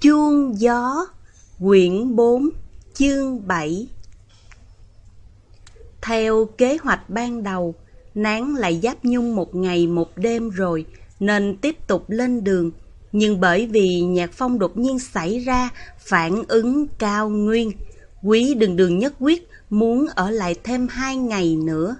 Chuông gió Quyển 4 Chương 7 Theo kế hoạch ban đầu, Nán lại giáp nhung một ngày một đêm rồi, nên tiếp tục lên đường. Nhưng bởi vì nhạc phong đột nhiên xảy ra phản ứng cao nguyên, quý đường đường nhất quyết muốn ở lại thêm hai ngày nữa.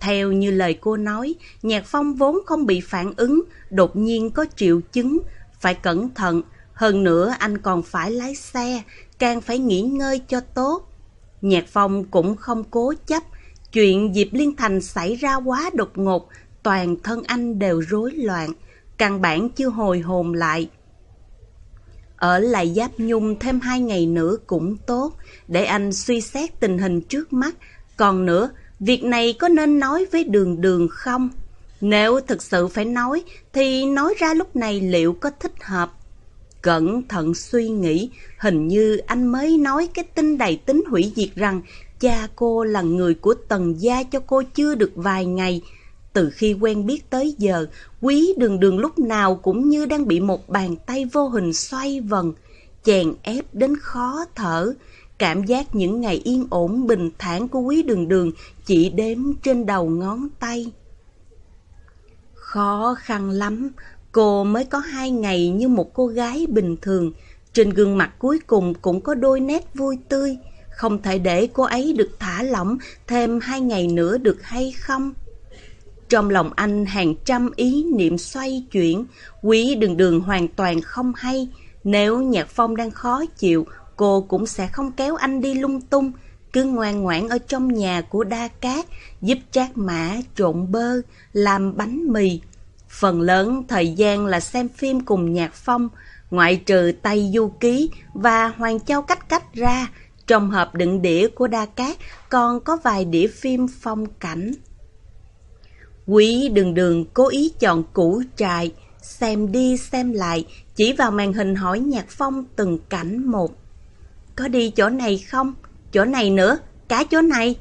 Theo như lời cô nói, nhạc phong vốn không bị phản ứng, đột nhiên có triệu chứng, phải cẩn thận. Hơn nữa anh còn phải lái xe, càng phải nghỉ ngơi cho tốt. Nhạc phong cũng không cố chấp, chuyện Diệp Liên Thành xảy ra quá đột ngột, toàn thân anh đều rối loạn, căn bản chưa hồi hồn lại. Ở lại Giáp Nhung thêm hai ngày nữa cũng tốt, để anh suy xét tình hình trước mắt. Còn nữa, việc này có nên nói với đường đường không? Nếu thực sự phải nói, thì nói ra lúc này liệu có thích hợp? Cẩn thận suy nghĩ, hình như anh mới nói cái tin đầy tính hủy diệt rằng cha cô là người của tần gia cho cô chưa được vài ngày. Từ khi quen biết tới giờ, quý đường đường lúc nào cũng như đang bị một bàn tay vô hình xoay vần, chèn ép đến khó thở. Cảm giác những ngày yên ổn bình thản của quý đường đường chỉ đếm trên đầu ngón tay. Khó khăn lắm, cô mới có hai ngày như một cô gái bình thường. Trên gương mặt cuối cùng cũng có đôi nét vui tươi. Không thể để cô ấy được thả lỏng thêm hai ngày nữa được hay không? Trong lòng anh hàng trăm ý niệm xoay chuyển, quý đường đường hoàn toàn không hay. Nếu Nhạc Phong đang khó chịu, cô cũng sẽ không kéo anh đi lung tung, cứ ngoan ngoãn ở trong nhà của Đa Cát, giúp Trác Mã trộn bơ, làm bánh mì. Phần lớn thời gian là xem phim cùng Nhạc Phong, ngoại trừ Tây Du Ký và Hoàng Châu Cách Cách ra, trong hộp đựng đĩa của Đa Cát còn có vài đĩa phim phong cảnh. Quý đường đường cố ý chọn củ trại, xem đi xem lại, chỉ vào màn hình hỏi Nhạc Phong từng cảnh một. Có đi chỗ này không? Chỗ này nữa, cả chỗ này.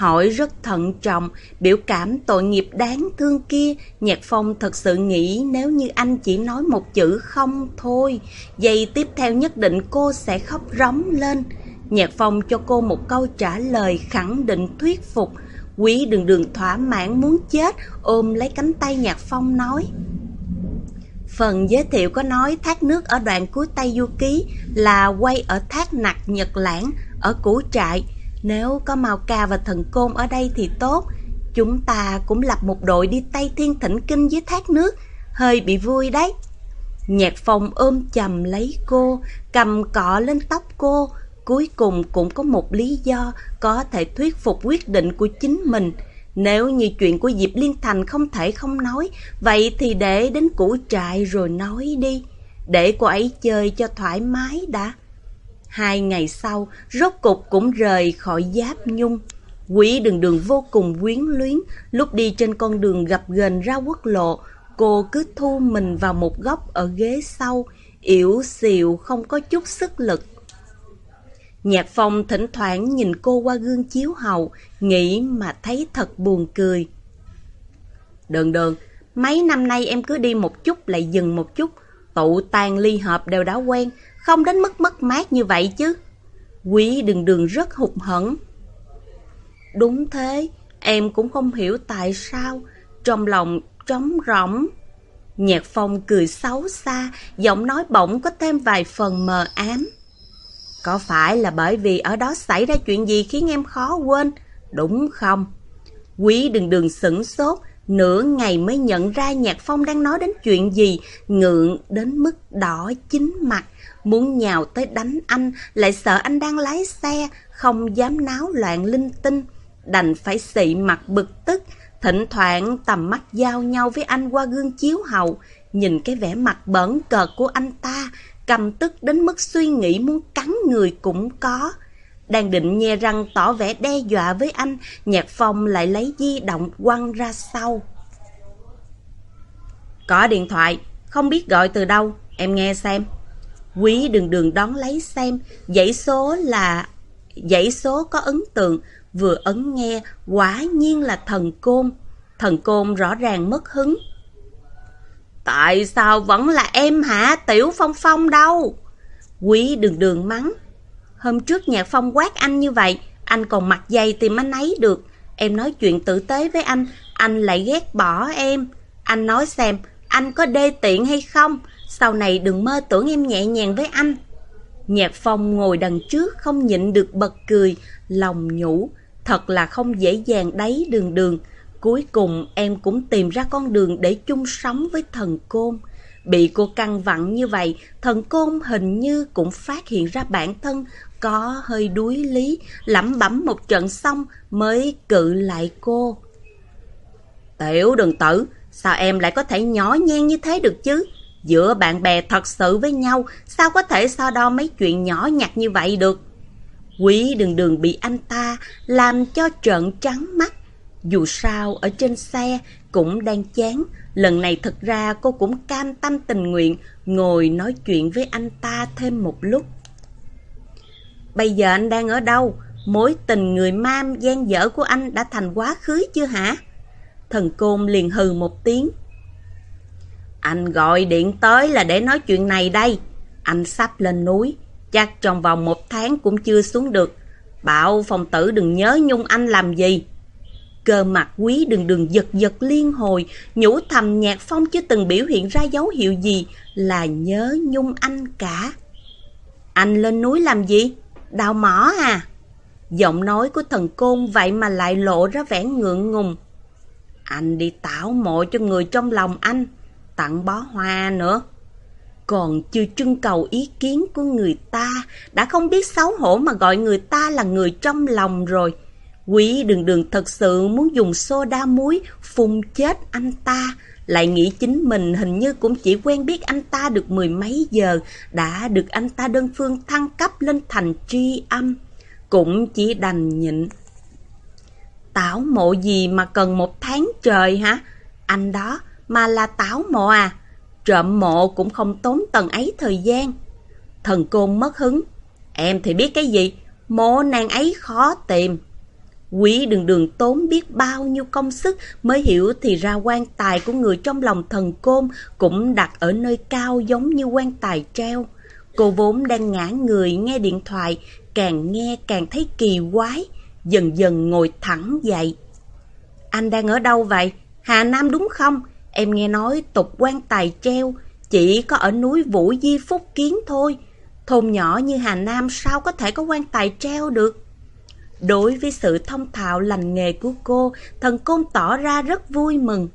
Hỏi rất thận trọng, biểu cảm tội nghiệp đáng thương kia, Nhạc Phong thật sự nghĩ nếu như anh chỉ nói một chữ không thôi, giây tiếp theo nhất định cô sẽ khóc rống lên. Nhạc Phong cho cô một câu trả lời khẳng định thuyết phục, Quý đường đường thỏa mãn muốn chết, ôm lấy cánh tay Nhạc Phong nói. Phần giới thiệu có nói thác nước ở đoạn cuối Tây Du Ký là quay ở thác nặc Nhật Lãng, ở củ trại. Nếu có Mao Ca và Thần Côn ở đây thì tốt. Chúng ta cũng lập một đội đi Tây Thiên Thỉnh Kinh dưới thác nước, hơi bị vui đấy. Nhạc Phong ôm chầm lấy cô, cầm cọ lên tóc cô, cuối cùng cũng có một lý do có thể thuyết phục quyết định của chính mình. Nếu như chuyện của Diệp Liên Thành không thể không nói, vậy thì để đến củ trại rồi nói đi. Để cô ấy chơi cho thoải mái đã. Hai ngày sau, rốt cục cũng rời khỏi giáp nhung. Quỷ đường đường vô cùng quyến luyến, lúc đi trên con đường gặp gần ra quốc lộ, cô cứ thu mình vào một góc ở ghế sau, yếu xìu không có chút sức lực. Nhạc phong thỉnh thoảng nhìn cô qua gương chiếu hậu, nghĩ mà thấy thật buồn cười. Đường đường, mấy năm nay em cứ đi một chút lại dừng một chút, tụ tàn ly hợp đều đã quen, không đến mức mất mát như vậy chứ. Quý đường đường rất hụt hẫng. Đúng thế, em cũng không hiểu tại sao, trong lòng trống rỗng. Nhạc phong cười xấu xa, giọng nói bỗng có thêm vài phần mờ ám. Có phải là bởi vì ở đó xảy ra chuyện gì khiến em khó quên? Đúng không? Quý đừng đừng sửng sốt, nửa ngày mới nhận ra Nhạc Phong đang nói đến chuyện gì, ngượng đến mức đỏ chính mặt, muốn nhào tới đánh anh, lại sợ anh đang lái xe, không dám náo loạn linh tinh, đành phải xị mặt bực tức, thỉnh thoảng tầm mắt giao nhau với anh qua gương chiếu hậu, nhìn cái vẻ mặt bẩn cợt của anh ta, cầm tức đến mức suy nghĩ muốn cắn người cũng có. Đang định nhe răng tỏ vẻ đe dọa với anh, Nhạc Phong lại lấy di động quăng ra sau. Có điện thoại, không biết gọi từ đâu, em nghe xem. Quý đường đường đón lấy xem, dãy số là... Dãy số có ấn tượng, vừa ấn nghe, quả nhiên là thần côn. Thần côn rõ ràng mất hứng, Tại sao vẫn là em hả Tiểu Phong Phong đâu? Quý đường đường mắng. Hôm trước Nhạc Phong quát anh như vậy, anh còn mặc dây tìm anh ấy được. Em nói chuyện tử tế với anh, anh lại ghét bỏ em. Anh nói xem, anh có đê tiện hay không? Sau này đừng mơ tưởng em nhẹ nhàng với anh. Nhạc Phong ngồi đằng trước không nhịn được bật cười, lòng nhủ. Thật là không dễ dàng đấy đường đường. Cuối cùng em cũng tìm ra con đường để chung sống với thần côn. Bị cô căng vặn như vậy, thần côn hình như cũng phát hiện ra bản thân có hơi đuối lý, lẩm bẩm một trận xong mới cự lại cô. Tiểu đừng tử, sao em lại có thể nhỏ nhen như thế được chứ? Giữa bạn bè thật sự với nhau, sao có thể so đo mấy chuyện nhỏ nhặt như vậy được? Quý đường đường bị anh ta làm cho trợn trắng mắt. Dù sao, ở trên xe cũng đang chán. Lần này thật ra cô cũng cam tâm tình nguyện ngồi nói chuyện với anh ta thêm một lúc. Bây giờ anh đang ở đâu? Mối tình người mam gian dở của anh đã thành quá khứ chưa hả? Thần Côn liền hừ một tiếng. Anh gọi điện tới là để nói chuyện này đây. Anh sắp lên núi, chắc trong vòng một tháng cũng chưa xuống được. Bảo phòng tử đừng nhớ nhung anh làm gì. Cơ mặt quý đừng đừng giật giật liên hồi, nhủ thầm nhạc phong chưa từng biểu hiện ra dấu hiệu gì là nhớ nhung anh cả. Anh lên núi làm gì? Đào mỏ à? Giọng nói của thần côn vậy mà lại lộ ra vẻ ngượng ngùng. Anh đi tảo mộ cho người trong lòng anh, tặng bó hoa nữa. Còn chưa trưng cầu ý kiến của người ta, đã không biết xấu hổ mà gọi người ta là người trong lòng rồi. Quý đường đường thật sự muốn dùng soda muối phun chết anh ta, lại nghĩ chính mình hình như cũng chỉ quen biết anh ta được mười mấy giờ, đã được anh ta đơn phương thăng cấp lên thành tri âm. Cũng chỉ đành nhịn. Tảo mộ gì mà cần một tháng trời hả? Anh đó mà là tảo mộ à? Trộm mộ cũng không tốn tần ấy thời gian. Thần côn mất hứng. Em thì biết cái gì? Mộ nàng ấy khó tìm. Quý đường đường tốn biết bao nhiêu công sức mới hiểu thì ra quan tài của người trong lòng thần côn cũng đặt ở nơi cao giống như quan tài treo. Cô vốn đang ngã người nghe điện thoại, càng nghe càng thấy kỳ quái, dần dần ngồi thẳng dậy. Anh đang ở đâu vậy? Hà Nam đúng không? Em nghe nói tục quan tài treo, chỉ có ở núi Vũ Di Phúc Kiến thôi. Thôn nhỏ như Hà Nam sao có thể có quan tài treo được? Đối với sự thông thạo lành nghề của cô, thần côn tỏ ra rất vui mừng.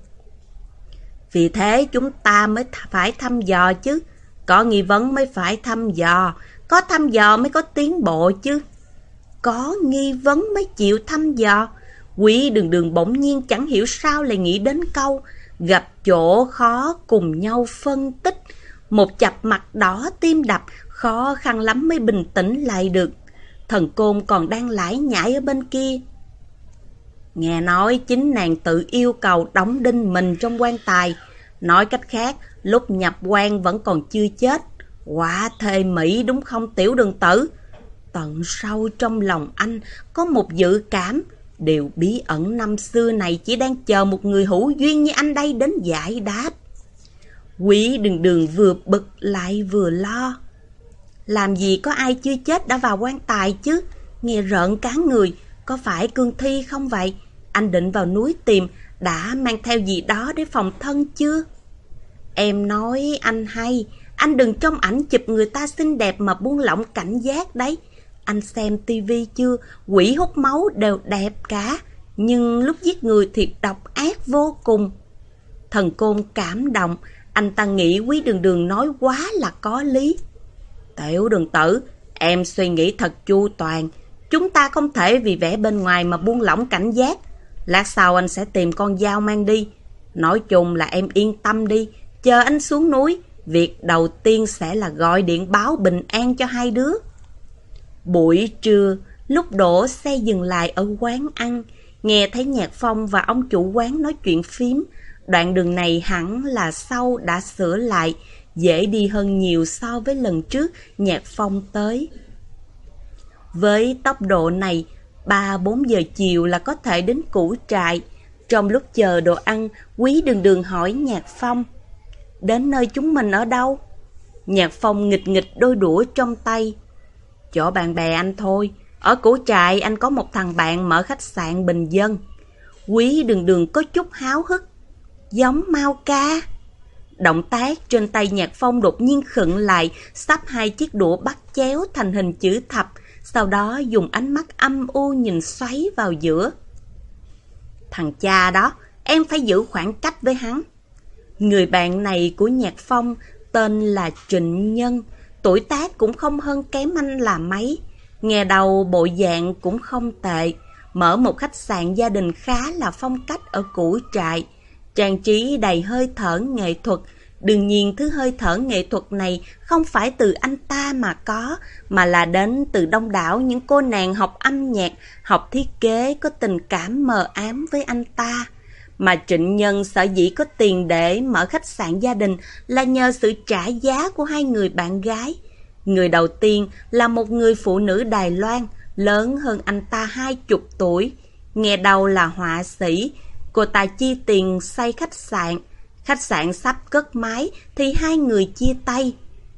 Vì thế chúng ta mới phải thăm dò chứ. Có nghi vấn mới phải thăm dò. Có thăm dò mới có tiến bộ chứ. Có nghi vấn mới chịu thăm dò. Quý đường đường bỗng nhiên chẳng hiểu sao lại nghĩ đến câu gặp chỗ khó cùng nhau phân tích. Một chập mặt đỏ tim đập, khó khăn lắm mới bình tĩnh lại được. Thần côn còn đang lải nhải ở bên kia. Nghe nói chính nàng tự yêu cầu đóng đinh mình trong quan tài. Nói cách khác, lúc nhập quan vẫn còn chưa chết. Quả thề Mỹ đúng không tiểu đường tử? Tận sâu trong lòng anh có một dự cảm. Điều bí ẩn năm xưa này chỉ đang chờ một người hữu duyên như anh đây đến giải đáp. Quý đường đường vừa bực lại vừa lo. Làm gì có ai chưa chết đã vào quan tài chứ? Nghe rợn cá người, có phải cương thi không vậy? Anh định vào núi tìm, đã mang theo gì đó để phòng thân chưa? Em nói anh hay, anh đừng trong ảnh chụp người ta xinh đẹp mà buông lỏng cảnh giác đấy. Anh xem tivi chưa, quỷ hút máu đều đẹp cả, nhưng lúc giết người thì độc ác vô cùng. Thần côn cảm động, anh ta nghĩ quý đường đường nói quá là có lý. Tiểu đường tử, em suy nghĩ thật chu toàn. Chúng ta không thể vì vẻ bên ngoài mà buông lỏng cảnh giác. Lát sau anh sẽ tìm con dao mang đi. Nói chung là em yên tâm đi. Chờ anh xuống núi, việc đầu tiên sẽ là gọi điện báo bình an cho hai đứa. Buổi trưa, lúc đổ xe dừng lại ở quán ăn, nghe thấy Nhạc Phong và ông chủ quán nói chuyện phím. Đoạn đường này hẳn là sau đã sửa lại, dễ đi hơn nhiều so với lần trước Nhạc Phong tới. Với tốc độ này, 3-4 giờ chiều là có thể đến củ trại. Trong lúc chờ đồ ăn, Quý đường đường hỏi Nhạc Phong. Đến nơi chúng mình ở đâu? Nhạc Phong nghịch nghịch đôi đũa trong tay. Chỗ bạn bè anh thôi. Ở củ trại anh có một thằng bạn mở khách sạn bình dân. Quý đường đường có chút háo hức. Giống mau ca. Động tác trên tay Nhạc Phong đột nhiên khựng lại, sắp hai chiếc đũa bắt chéo thành hình chữ thập, sau đó dùng ánh mắt âm u nhìn xoáy vào giữa. Thằng cha đó, em phải giữ khoảng cách với hắn. Người bạn này của Nhạc Phong tên là Trịnh Nhân, tuổi tác cũng không hơn kém anh là mấy. Nghe đầu bộ dạng cũng không tệ, mở một khách sạn gia đình khá là phong cách ở củ trại. Trang trí đầy hơi thở nghệ thuật, Đương nhiên thứ hơi thở nghệ thuật này không phải từ anh ta mà có, mà là đến từ đông đảo những cô nàng học âm nhạc, học thiết kế có tình cảm mờ ám với anh ta. Mà Trịnh Nhân sở dĩ có tiền để mở khách sạn gia đình là nhờ sự trả giá của hai người bạn gái. Người đầu tiên là một người phụ nữ Đài Loan, lớn hơn anh ta hai chục tuổi. Nghe đầu là họa sĩ, cô ta chi tiền xây khách sạn, Khách sạn sắp cất máy thì hai người chia tay.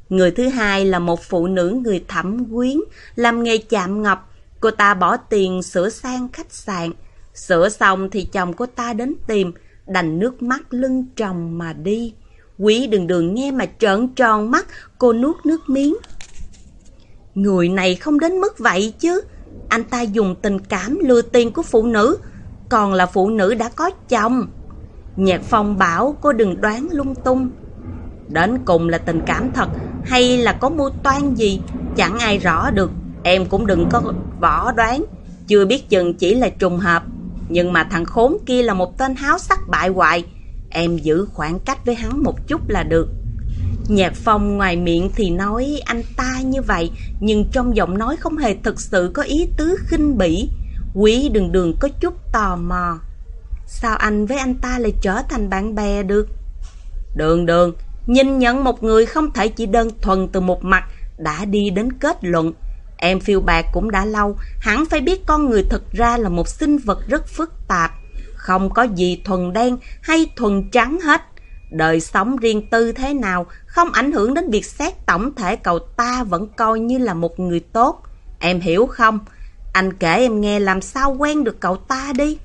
Người thứ hai là một phụ nữ người thẩm quyến, làm nghề chạm ngọc. Cô ta bỏ tiền sửa sang khách sạn. Sửa xong thì chồng cô ta đến tìm, đành nước mắt lưng tròng mà đi. Quý đường đường nghe mà trợn tròn mắt, cô nuốt nước miếng. Người này không đến mức vậy chứ. Anh ta dùng tình cảm lừa tiền của phụ nữ, còn là phụ nữ đã có chồng. Nhạc phong bảo cô đừng đoán lung tung. Đến cùng là tình cảm thật hay là có mưu toan gì, chẳng ai rõ được. Em cũng đừng có võ đoán, chưa biết chừng chỉ là trùng hợp. Nhưng mà thằng khốn kia là một tên háo sắc bại hoại. Em giữ khoảng cách với hắn một chút là được. Nhạc phong ngoài miệng thì nói anh ta như vậy, nhưng trong giọng nói không hề thực sự có ý tứ khinh bỉ. Quý đường đường có chút tò mò. Sao anh với anh ta lại trở thành bạn bè được? Đường đường, nhìn nhận một người không thể chỉ đơn thuần từ một mặt đã đi đến kết luận. Em phiêu bạc cũng đã lâu, hẳn phải biết con người thực ra là một sinh vật rất phức tạp. Không có gì thuần đen hay thuần trắng hết. Đời sống riêng tư thế nào không ảnh hưởng đến việc xét tổng thể cậu ta vẫn coi như là một người tốt. Em hiểu không? Anh kể em nghe làm sao quen được cậu ta đi.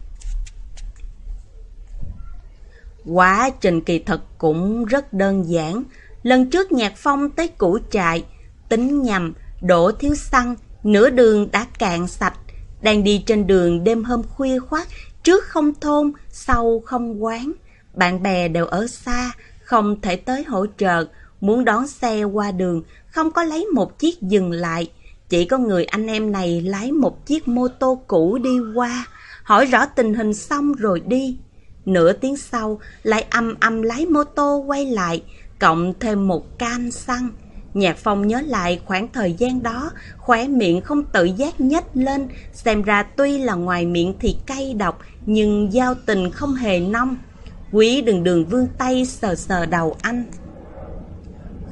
Quá trình kỳ thực cũng rất đơn giản. Lần trước Nhạc Phong tới củ trại, tính nhầm, đổ thiếu xăng, nửa đường đã cạn sạch. Đang đi trên đường đêm hôm khuya khoát, trước không thôn, sau không quán. Bạn bè đều ở xa, không thể tới hỗ trợ, muốn đón xe qua đường, không có lấy một chiếc dừng lại. Chỉ có người anh em này lái một chiếc mô tô cũ đi qua, hỏi rõ tình hình xong rồi đi. Nửa tiếng sau, lại âm âm lái mô tô quay lại, cộng thêm một can xăng. Nhạc Phong nhớ lại khoảng thời gian đó, khóe miệng không tự giác nhếch lên, xem ra tuy là ngoài miệng thì cay độc, nhưng giao tình không hề nông. Quý đường đường vương tay sờ sờ đầu anh.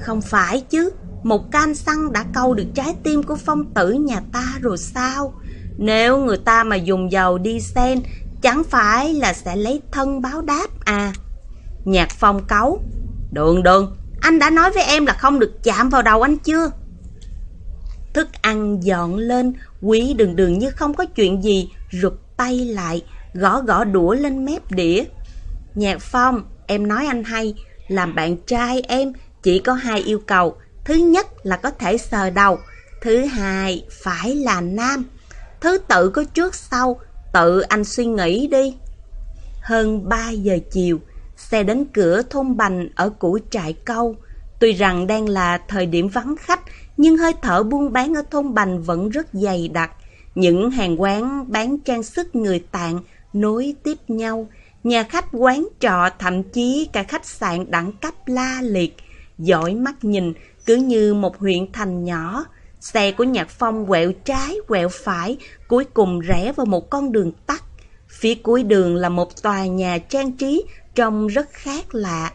Không phải chứ, một can xăng đã câu được trái tim của phong tử nhà ta rồi sao? Nếu người ta mà dùng dầu đi sen Chẳng phải là sẽ lấy thân báo đáp à? Nhạc phong cấu. Đường đường, anh đã nói với em là không được chạm vào đầu anh chưa? Thức ăn dọn lên, quý đường đường như không có chuyện gì, rụt tay lại, gõ gõ đũa lên mép đĩa. Nhạc phong, em nói anh hay, làm bạn trai em chỉ có hai yêu cầu. Thứ nhất là có thể sờ đầu, thứ hai phải là nam. Thứ tự có trước sau, Tự anh suy nghĩ đi. Hơn 3 giờ chiều, xe đến cửa thôn Bành ở củ trại câu. Tuy rằng đang là thời điểm vắng khách, nhưng hơi thở buôn bán ở thôn Bành vẫn rất dày đặc. Những hàng quán bán trang sức người tạng nối tiếp nhau. Nhà khách quán trọ thậm chí cả khách sạn đẳng cấp la liệt. Giỏi mắt nhìn cứ như một huyện thành nhỏ. Xe của Nhạc Phong quẹo trái, quẹo phải, cuối cùng rẽ vào một con đường tắt. Phía cuối đường là một tòa nhà trang trí trông rất khác lạ.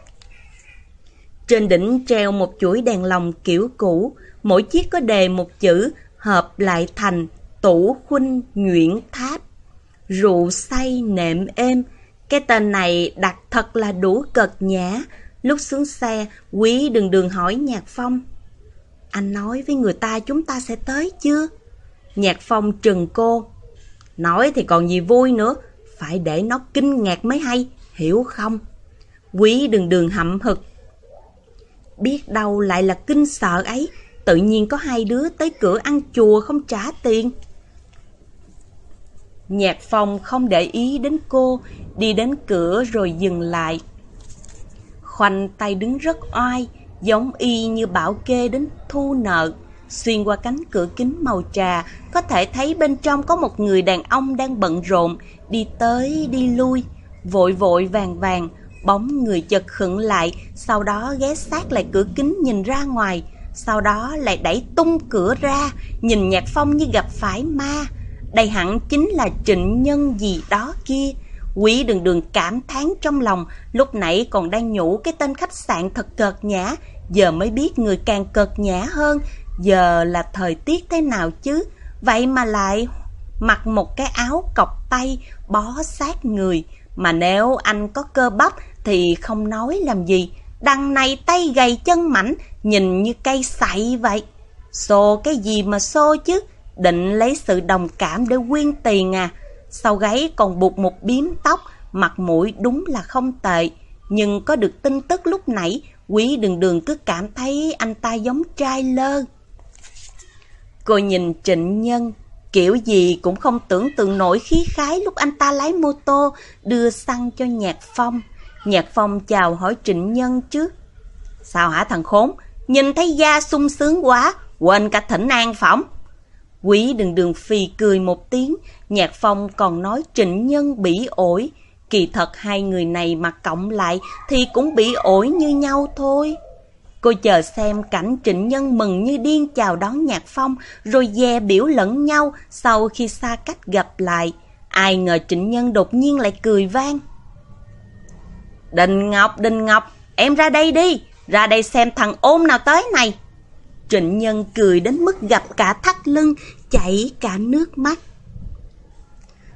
Trên đỉnh treo một chuỗi đèn lồng kiểu cũ, mỗi chiếc có đề một chữ hợp lại thành tủ khuynh nhuyễn tháp. Rượu say nệm êm, cái tên này đặt thật là đủ cật nhã, Lúc xuống xe, quý đường đường hỏi Nhạc Phong. Anh nói với người ta chúng ta sẽ tới chưa? Nhạc Phong trừng cô. Nói thì còn gì vui nữa, phải để nó kinh ngạc mới hay, hiểu không? Quý đường đường hậm hực. Biết đâu lại là kinh sợ ấy, tự nhiên có hai đứa tới cửa ăn chùa không trả tiền. Nhạc phòng không để ý đến cô, đi đến cửa rồi dừng lại. Khoanh tay đứng rất oai, giống y như bảo kê đến thu nợ. Xuyên qua cánh cửa kính màu trà, có thể thấy bên trong có một người đàn ông đang bận rộn, đi tới đi lui, vội vội vàng vàng, bóng người chật khựng lại, sau đó ghé sát lại cửa kính nhìn ra ngoài, sau đó lại đẩy tung cửa ra, nhìn Nhạc Phong như gặp phải ma. Đây hẳn chính là trịnh nhân gì đó kia. Quý đường đường cảm thán trong lòng, lúc nãy còn đang nhủ cái tên khách sạn thật cợt nhã, giờ mới biết người càng cợt nhã hơn, giờ là thời tiết thế nào chứ, vậy mà lại mặc một cái áo cọc tay bó sát người, mà nếu anh có cơ bắp thì không nói làm gì, đằng này tay gầy chân mảnh, nhìn như cây sậy vậy. Xô cái gì mà xô chứ, định lấy sự đồng cảm để quyên tiền à. Sau gáy còn buộc một biếm tóc, mặt mũi đúng là không tệ. Nhưng có được tin tức lúc nãy, quý đường đường cứ cảm thấy anh ta giống trai lơ. Cô nhìn trịnh nhân, kiểu gì cũng không tưởng tượng nổi khí khái lúc anh ta lái mô tô đưa xăng cho Nhạc Phong. Nhạc Phong chào hỏi trịnh nhân chứ. Sao hả thằng khốn? Nhìn thấy da sung sướng quá, quên cả thỉnh an phỏng. Quý đừng đường phì cười một tiếng, Nhạc Phong còn nói trịnh nhân bị ổi. Kỳ thật hai người này mà cộng lại thì cũng bị ổi như nhau thôi. Cô chờ xem cảnh trịnh nhân mừng như điên chào đón Nhạc Phong rồi dè biểu lẫn nhau sau khi xa cách gặp lại. Ai ngờ trịnh nhân đột nhiên lại cười vang. Đình Ngọc, Đình Ngọc, em ra đây đi, ra đây xem thằng ôm nào tới này. Trịnh Nhân cười đến mức gặp cả thắt lưng, chảy cả nước mắt.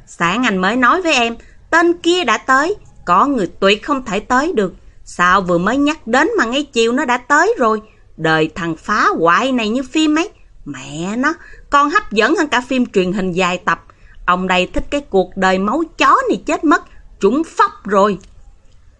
Sáng anh mới nói với em, tên kia đã tới, có người tuyệt không thể tới được. Sao vừa mới nhắc đến mà ngay chiều nó đã tới rồi. Đời thằng phá hoại này như phim ấy. Mẹ nó, con hấp dẫn hơn cả phim truyền hình dài tập. Ông đây thích cái cuộc đời máu chó này chết mất. Trúng phóc rồi.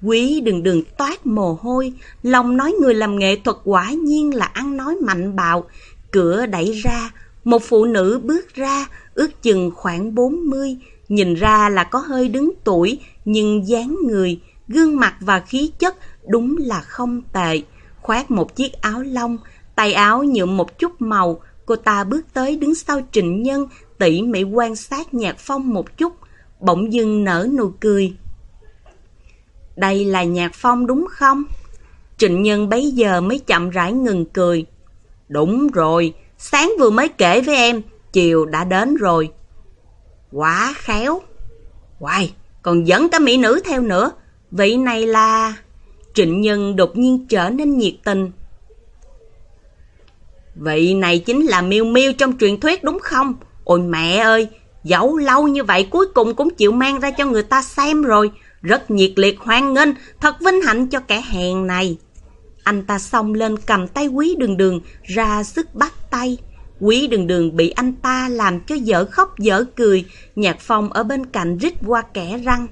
Quý đừng đừng toát mồ hôi, lòng nói người làm nghệ thuật quả nhiên là ăn nói mạnh bạo. Cửa đẩy ra, một phụ nữ bước ra, ước chừng khoảng 40, nhìn ra là có hơi đứng tuổi, nhưng dáng người, gương mặt và khí chất đúng là không tệ. Khoác một chiếc áo lông, tay áo nhuộm một chút màu, cô ta bước tới đứng sau trịnh nhân, tỉ mỉ quan sát nhạc phong một chút, bỗng dưng nở nụ cười. Đây là nhạc phong đúng không? Trịnh Nhân bấy giờ mới chậm rãi ngừng cười. Đúng rồi, sáng vừa mới kể với em, chiều đã đến rồi. Quá khéo. Hoài, còn dẫn cả mỹ nữ theo nữa. Vị này là... Trịnh Nhân đột nhiên trở nên nhiệt tình. Vị này chính là miêu miêu trong truyền thuyết đúng không? Ôi mẹ ơi, dẫu lâu như vậy cuối cùng cũng chịu mang ra cho người ta xem rồi. Rất nhiệt liệt hoan nghênh, thật vinh hạnh cho kẻ hèn này. Anh ta xông lên cầm tay quý đường đường, ra sức bắt tay. Quý đường đường bị anh ta làm cho dở khóc dở cười, nhạc phong ở bên cạnh rít qua kẻ răng.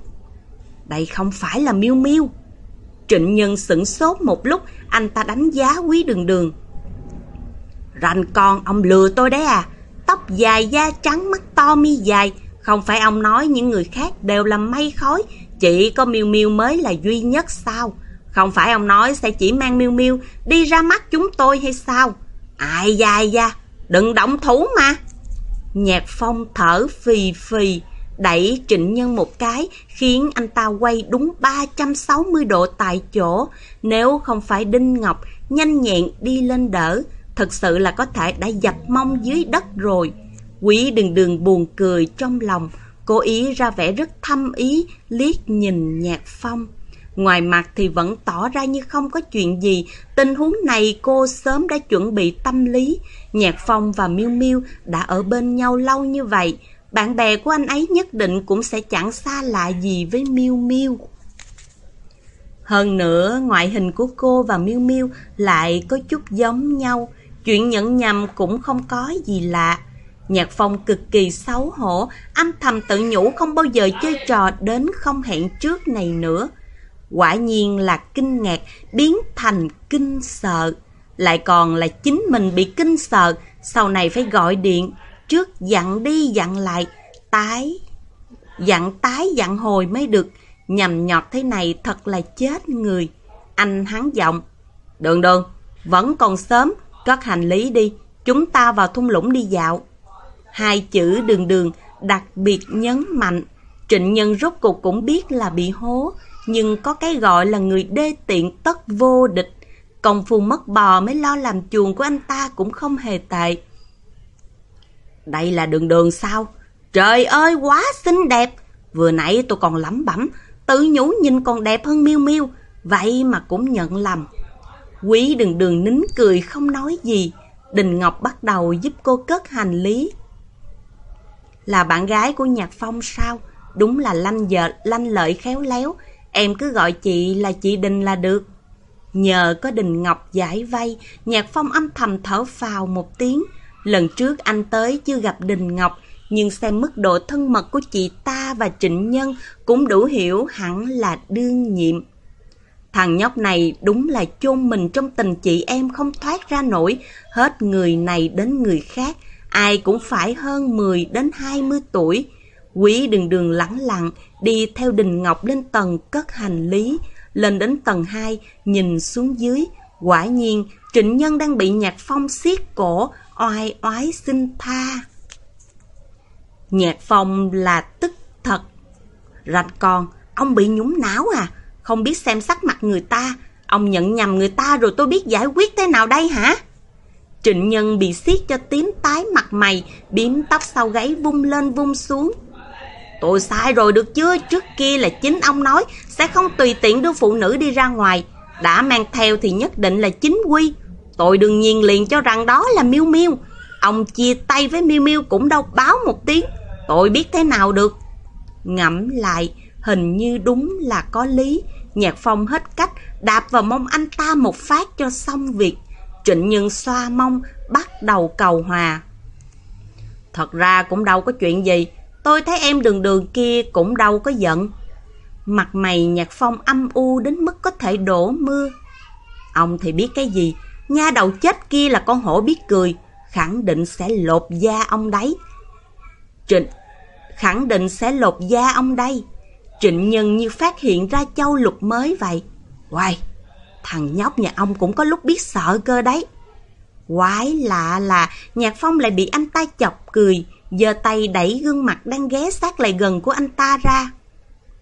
Đây không phải là miêu miêu. Trịnh Nhân sửng sốt một lúc, anh ta đánh giá quý đường đường. Rành con, ông lừa tôi đấy à? Tóc dài, da trắng, mắt to, mi dài. Không phải ông nói những người khác đều là mây khói, chỉ có miêu miêu mới là duy nhất sao? Không phải ông nói sẽ chỉ mang miêu miêu đi ra mắt chúng tôi hay sao? Ai da ai da, đừng động thủ mà. Nhạc phong thở phì phì, đẩy trịnh nhân một cái, khiến anh ta quay đúng 360 độ tại chỗ. Nếu không phải Đinh Ngọc nhanh nhẹn đi lên đỡ, thật sự là có thể đã dập mông dưới đất rồi. Quý đừng đường buồn cười trong lòng, Cố ý ra vẻ rất thâm ý, liếc nhìn Nhạc Phong. Ngoài mặt thì vẫn tỏ ra như không có chuyện gì, tình huống này cô sớm đã chuẩn bị tâm lý. Nhạc Phong và Miêu Miêu đã ở bên nhau lâu như vậy, bạn bè của anh ấy nhất định cũng sẽ chẳng xa lạ gì với miu miu Hơn nữa, ngoại hình của cô và Miu Miu lại có chút giống nhau. Chuyện nhận nhầm cũng không có gì lạ. Nhạc Phong cực kỳ xấu hổ, âm thầm tự nhủ không bao giờ chơi trò đến không hẹn trước này nữa. Quả nhiên là kinh ngạc biến thành kinh sợ. Lại còn là chính mình bị kinh sợ, sau này phải gọi điện, trước dặn đi dặn lại, tái. Dặn tái dặn hồi mới được, nhầm nhọt thế này thật là chết người. Anh hắn giọng, đường đường, vẫn còn sớm, cất hành lý đi, chúng ta vào thung lũng đi dạo. Hai chữ đường đường đặc biệt nhấn mạnh, trịnh nhân rốt cuộc cũng biết là bị hố, nhưng có cái gọi là người đê tiện tất vô địch. Công phu mất bò mới lo làm chuồng của anh ta cũng không hề tệ. Đây là đường đường sao? Trời ơi quá xinh đẹp! Vừa nãy tôi còn lắm bẩm, tự nhủ nhìn còn đẹp hơn miêu miêu, vậy mà cũng nhận lầm. Quý đường đường nín cười không nói gì, Đình Ngọc bắt đầu giúp cô cất hành lý. Là bạn gái của Nhạc Phong sao? Đúng là lanh giờ, lanh lợi khéo léo, em cứ gọi chị là chị Đình là được. Nhờ có Đình Ngọc giải vay, Nhạc Phong âm thầm thở phào một tiếng. Lần trước anh tới chưa gặp Đình Ngọc, nhưng xem mức độ thân mật của chị ta và Trịnh Nhân cũng đủ hiểu hẳn là đương nhiệm. Thằng nhóc này đúng là chôn mình trong tình chị em không thoát ra nổi, hết người này đến người khác, ai cũng phải hơn 10 đến 20 tuổi. Quý đường đường lẳng lặng đi theo Đình Ngọc lên tầng cất hành lý, lên đến tầng 2 nhìn xuống dưới, quả nhiên Trịnh Nhân đang bị Nhạc Phong siết cổ, oai oái xin tha. Nhạc Phong là tức thật. Rạch con, ông bị nhúng não à? Không biết xem sắc mặt người ta. Ông nhận nhầm người ta rồi tôi biết giải quyết thế nào đây hả? Trịnh Nhân bị siết cho tím tái mặt mày, biếm tóc sau gáy vung lên vung xuống. Tôi sai rồi được chưa? Trước kia là chính ông nói sẽ không tùy tiện đưa phụ nữ đi ra ngoài. Đã mang theo thì nhất định là chính quy. Tôi đương nhiên liền cho rằng đó là miêu miêu. Ông chia tay với miêu miêu cũng đâu báo một tiếng. Tôi biết thế nào được. Ngẫm lại, hình như đúng là có lý. Nhạc phong hết cách, đạp vào mông anh ta một phát cho xong việc. Trịnh Nhân xoa mông, bắt đầu cầu hòa. Thật ra cũng đâu có chuyện gì, tôi thấy em đường đường kia cũng đâu có giận. Mặt mày nhạc phong âm u đến mức có thể đổ mưa. Ông thì biết cái gì, nha đầu chết kia là con hổ biết cười, khẳng định sẽ lột da ông đấy. Trịnh, khẳng định sẽ lột da ông đây. Trịnh Nhân như phát hiện ra châu lục mới vậy. Hoài, thằng nhóc nhà ông cũng có lúc biết sợ cơ đấy. Quái lạ là Nhạc Phong lại bị anh ta chọc cười, giơ tay đẩy gương mặt đang ghé sát lại gần của anh ta ra.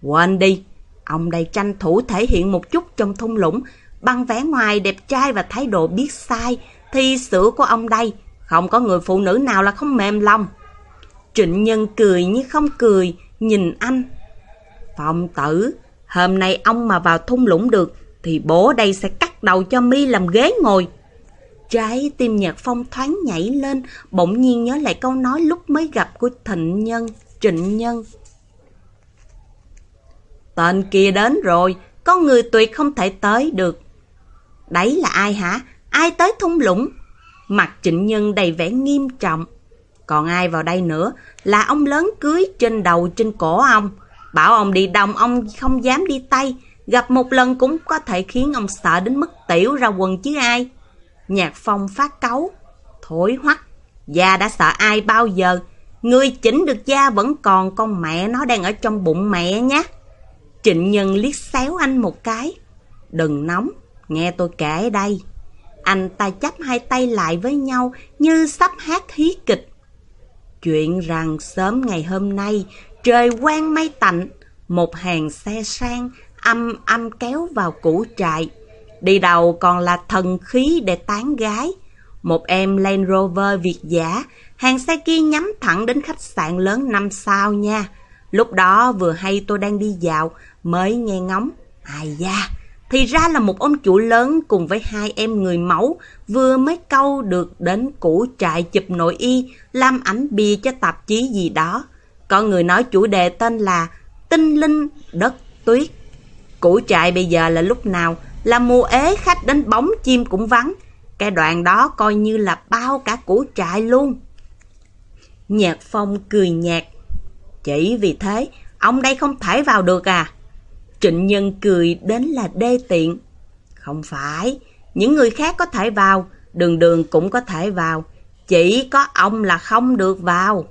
Quên đi, ông đây tranh thủ thể hiện một chút trong thung lũng, bằng vẻ ngoài đẹp trai và thái độ biết sai, thì sữa của ông đây, không có người phụ nữ nào là không mềm lòng. Trịnh Nhân cười như không cười, nhìn anh. Phong tử, hôm nay ông mà vào thung lũng được, thì bố đây sẽ cắt đầu cho mi làm ghế ngồi. Trái tim nhạc phong thoáng nhảy lên, bỗng nhiên nhớ lại câu nói lúc mới gặp của thịnh nhân, trịnh nhân. Tên kia đến rồi, có người tuyệt không thể tới được. Đấy là ai hả? Ai tới thung lũng? Mặt trịnh nhân đầy vẻ nghiêm trọng. Còn ai vào đây nữa là ông lớn cưới trên đầu trên cổ ông. Bảo ông đi đông ông không dám đi tay. Gặp một lần cũng có thể khiến ông sợ đến mức tiểu ra quần chứ ai. Nhạc phong phát cấu. Thổi hoắt. gia đã sợ ai bao giờ. Người chỉnh được da vẫn còn con mẹ nó đang ở trong bụng mẹ nhé. Trịnh Nhân liếc xéo anh một cái. Đừng nóng, nghe tôi kể đây. Anh ta chắp hai tay lại với nhau như sắp hát hí kịch. Chuyện rằng sớm ngày hôm nay, trời quang mây tạnh, một hàng xe sang âm âm kéo vào củ trại. Đi đầu còn là thần khí để tán gái. Một em Land Rover Việt giả, hàng xe kia nhắm thẳng đến khách sạn lớn năm sao nha. Lúc đó vừa hay tôi đang đi dạo, mới nghe ngóng. Ai da, thì ra là một ông chủ lớn cùng với hai em người mẫu vừa mới câu được đến củ trại chụp nội y, làm ảnh bìa cho tạp chí gì đó. Có người nói chủ đề tên là Tinh Linh Đất Tuyết. Củ trại bây giờ là lúc nào? Là mùa ế khách đến bóng chim cũng vắng. Cái đoạn đó coi như là bao cả củ trại luôn. Nhạc Phong cười nhạt. Chỉ vì thế, ông đây không thể vào được à? Trịnh Nhân cười đến là đê tiện. Không phải, những người khác có thể vào, đường đường cũng có thể vào. Chỉ có ông là không được vào.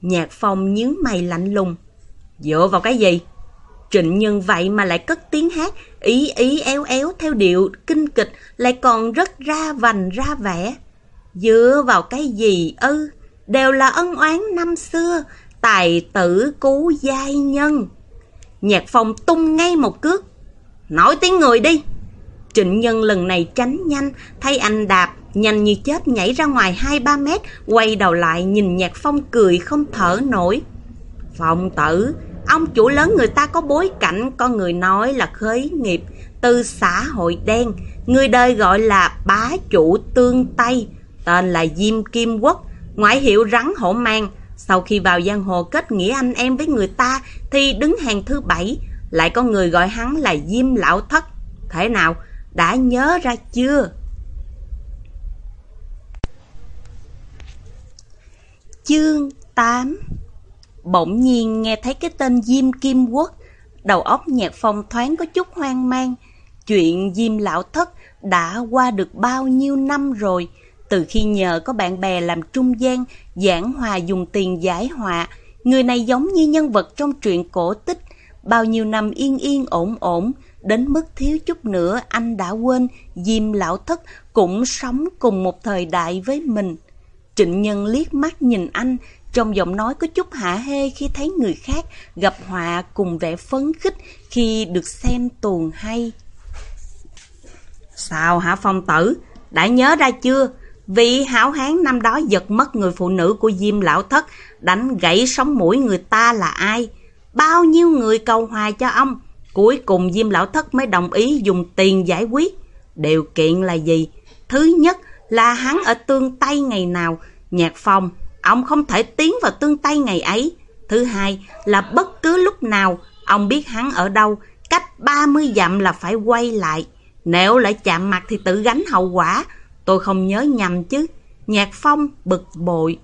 Nhạc Phong nhướng mày lạnh lùng. Dựa vào cái gì? Trịnh Nhân vậy mà lại cất tiếng hát, ý ý éo éo theo điệu kinh kịch, lại còn rất ra vành ra vẻ. Dựa vào cái gì ư? Đều là ân oán năm xưa, tài tử cứu giai nhân. Nhạc Phong tung ngay một cước. Nói tiếng người đi! Trịnh Nhân lần này tránh nhanh, thay anh đạp, nhanh như chết nhảy ra ngoài 2-3 mét, quay đầu lại nhìn Nhạc Phong cười không thở nổi. Phong tử, ông chủ lớn người ta có bối cảnh, con người nói là khởi nghiệp, từ xã hội đen, người đời gọi là bá chủ tương Tây, tên là Diêm Kim Quốc, ngoại hiệu rắn hổ mang. Sau khi vào giang hồ kết nghĩa anh em với người ta thì đứng hàng thứ bảy, lại có người gọi hắn là Diêm Lão Thất. Thế nào, đã nhớ ra chưa? Chương 8 Bỗng nhiên nghe thấy cái tên Diêm Kim Quốc, đầu óc nhạc phong thoáng có chút hoang mang. Chuyện Diêm Lão Thất đã qua được bao nhiêu năm rồi, từ khi nhờ có bạn bè làm trung gian, giảng hòa dùng tiền giải hòa, người này giống như nhân vật trong truyện cổ tích, bao nhiêu năm yên yên ổn ổn, đến mức thiếu chút nữa anh đã quên Diêm Lão Thất cũng sống cùng một thời đại với mình. Trịnh Nhân liếc mắt nhìn anh, trong giọng nói có chút hạ hê khi thấy người khác gặp họa cùng vẻ phấn khích khi được xem tuồng hay. Sao hả phong tử? Đã nhớ ra chưa? Vị hảo hán năm đó giật mất người phụ nữ của Diêm Lão Thất, đánh gãy sống mũi người ta là ai? Bao nhiêu người cầu hòa cho ông? Cuối cùng Diêm Lão Thất mới đồng ý dùng tiền giải quyết. Điều kiện là gì? Thứ nhất là hắn ở tương Tây ngày nào, nhạc phong, ông không thể tiến vào tương Tây ngày ấy. Thứ hai là bất cứ lúc nào, ông biết hắn ở đâu, cách 30 dặm là phải quay lại. Nếu lại chạm mặt thì tự gánh hậu quả. Tôi không nhớ nhầm chứ. Nhạc phong bực bội.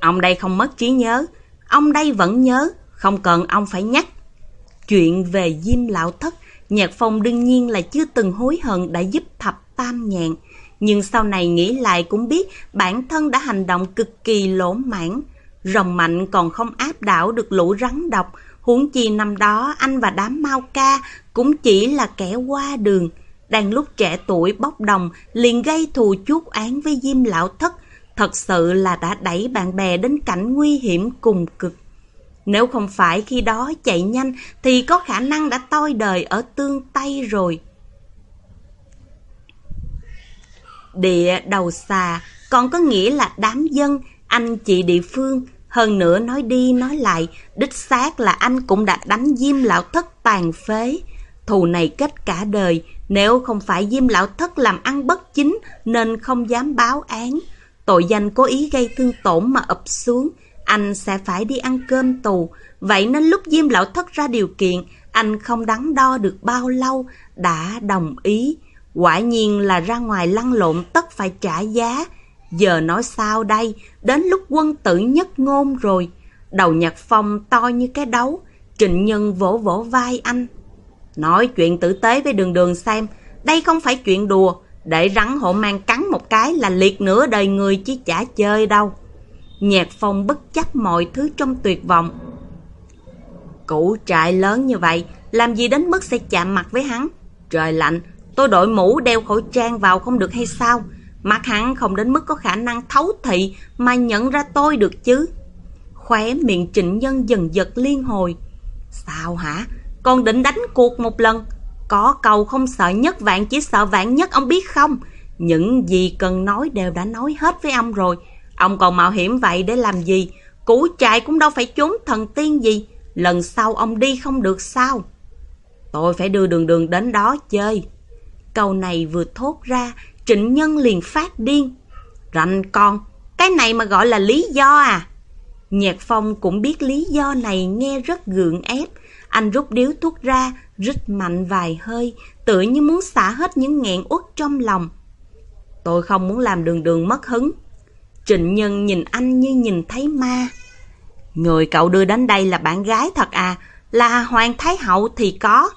Ông đây không mất trí nhớ. Ông đây vẫn nhớ, không cần ông phải nhắc. Chuyện về Diêm Lão Thất, Nhạc Phong đương nhiên là chưa từng hối hận đã giúp thập tam nhạn. Nhưng sau này nghĩ lại cũng biết bản thân đã hành động cực kỳ lỗ mãn. Rồng mạnh còn không áp đảo được lũ rắn độc, huống chi năm đó anh và đám mau ca cũng chỉ là kẻ qua đường. Đang lúc trẻ tuổi bốc đồng liền gây thù chuốc án với Diêm Lão Thất, thật sự là đã đẩy bạn bè đến cảnh nguy hiểm cùng cực. Nếu không phải khi đó chạy nhanh thì có khả năng đã toi đời ở tương Tây rồi. Địa đầu xà còn có nghĩa là đám dân, anh chị địa phương. Hơn nữa nói đi nói lại, đích xác là anh cũng đã đánh Diêm Lão Thất tàn phế. Thù này kết cả đời, nếu không phải Diêm Lão Thất làm ăn bất chính nên không dám báo án. Tội danh cố ý gây thương tổn mà ập xuống, anh sẽ phải đi ăn cơm tù. Vậy nên lúc Diêm Lão Thất ra điều kiện, anh không đắn đo được bao lâu, đã đồng ý. Quả nhiên là ra ngoài lăn lộn tất phải trả giá. Giờ nói sao đây, đến lúc quân tử nhất ngôn rồi. Đầu nhạc phong to như cái đấu, trịnh nhân vỗ vỗ vai anh. Nói chuyện tử tế với đường đường xem, đây không phải chuyện đùa, để rắn hổ mang cắn một cái là liệt nửa đời người chứ chả chơi đâu. Nhạc phong bất chấp mọi thứ trong tuyệt vọng. Cụ trại lớn như vậy, làm gì đến mức sẽ chạm mặt với hắn? Trời lạnh, tôi đội mũ đeo khẩu trang vào không được hay sao? Mặt hắn không đến mức có khả năng thấu thị mà nhận ra tôi được chứ. Khóe miệng trịnh nhân dần giật liên hồi. Sao hả? Còn định đánh cuộc một lần? Có cầu không sợ nhất vạn chỉ sợ vạn nhất ông biết không? Những gì cần nói đều đã nói hết với ông rồi. Ông còn mạo hiểm vậy để làm gì? Củ trại cũng đâu phải trốn thần tiên gì. Lần sau ông đi không được sao? Tôi phải đưa đường đường đến đó chơi. Câu này vừa thốt ra, trịnh nhân liền phát điên. Rành con, cái này mà gọi là lý do à? Nhạc Phong cũng biết lý do này nghe rất gượng ép anh rút điếu thuốc ra, rít mạnh vài hơi, tựa như muốn xả hết những nghẹn uất trong lòng. Tôi không muốn làm đường đường mất hứng. Trịnh Nhân nhìn anh như nhìn thấy ma. Người cậu đưa đến đây là bạn gái thật à, là Hoàng Thái Hậu thì có.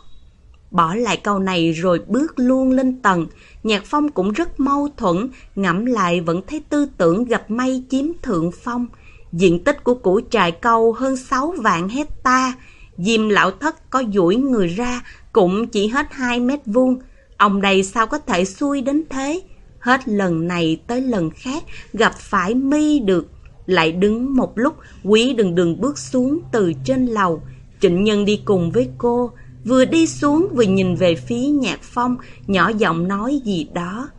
Bỏ lại câu này rồi bước luôn lên tầng, Nhạc Phong cũng rất mâu thuẫn, ngẫm lại vẫn thấy tư tưởng gặp may chiếm thượng phong. Diện tích của củ trại câu hơn 6 vạn hecta Diêm lão thất có duỗi người ra cũng chỉ hết 2 mét vuông. Ông đây sao có thể xui đến thế? Hết lần này tới lần khác gặp phải mi được. Lại đứng một lúc, quý đừng đừng bước xuống từ trên lầu. Trịnh Nhân đi cùng với cô, vừa đi xuống vừa nhìn về phía nhạc phong, nhỏ giọng nói gì đó.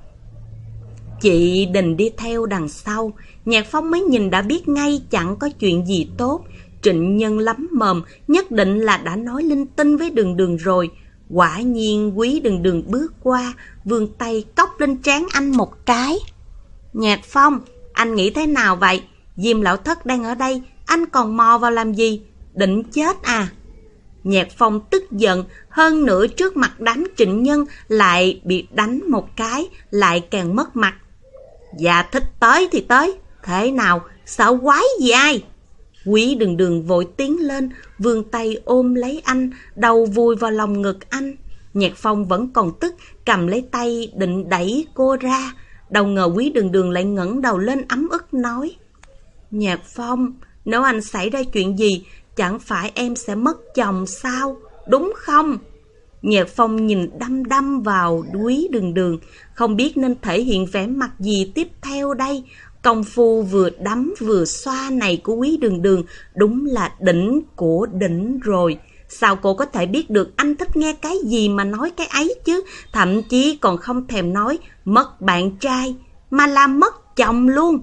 Chị định đi theo đằng sau, nhạc phong mới nhìn đã biết ngay chẳng có chuyện gì tốt. Trịnh Nhân lắm mồm, nhất định là đã nói linh tinh với đường đường rồi. Quả nhiên quý đường đường bước qua, vươn tay cốc lên trán anh một cái. Nhạc Phong, anh nghĩ thế nào vậy? Diêm lão thất đang ở đây, anh còn mò vào làm gì? Định chết à? Nhạc Phong tức giận, hơn nữa trước mặt đám trịnh nhân lại bị đánh một cái, lại càng mất mặt. Dạ thích tới thì tới, thế nào, sợ quái gì ai? Quý đường đường vội tiến lên, vươn tay ôm lấy anh, đầu vùi vào lòng ngực anh. Nhạc phong vẫn còn tức, cầm lấy tay định đẩy cô ra. Đầu ngờ quý đường đường lại ngẩng đầu lên ấm ức nói. Nhạc phong, nếu anh xảy ra chuyện gì, chẳng phải em sẽ mất chồng sao, đúng không? Nhạc phong nhìn đăm đăm vào quý đường đường, không biết nên thể hiện vẻ mặt gì tiếp theo đây. Công phu vừa đấm vừa xoa này của quý đường đường đúng là đỉnh của đỉnh rồi. Sao cô có thể biết được anh thích nghe cái gì mà nói cái ấy chứ? Thậm chí còn không thèm nói mất bạn trai, mà là mất chồng luôn.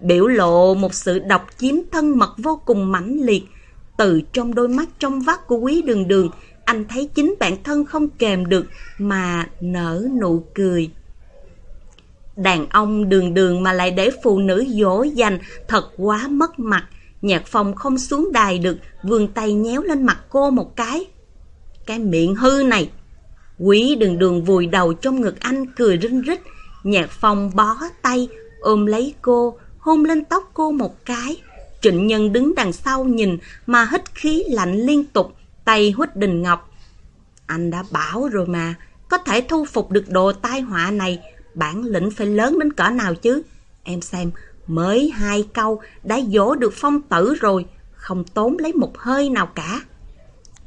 Biểu lộ một sự độc chiếm thân mật vô cùng mãnh liệt. Từ trong đôi mắt trong vắt của quý đường đường, anh thấy chính bản thân không kèm được mà nở nụ cười. Đàn ông đường đường mà lại để phụ nữ dỗ dành thật quá mất mặt. Nhạc phong không xuống đài được, vươn tay nhéo lên mặt cô một cái. Cái miệng hư này. Quý đường đường vùi đầu trong ngực anh cười rinh rít. Nhạc phong bó tay, ôm lấy cô, hôn lên tóc cô một cái. Trịnh Nhân đứng đằng sau nhìn mà hít khí lạnh liên tục, tay hút đình ngọc. Anh đã bảo rồi mà, có thể thu phục được đồ tai họa này, bản lĩnh phải lớn đến cỡ nào chứ. Em xem, mới hai câu đã dỗ được phong tử rồi, không tốn lấy một hơi nào cả.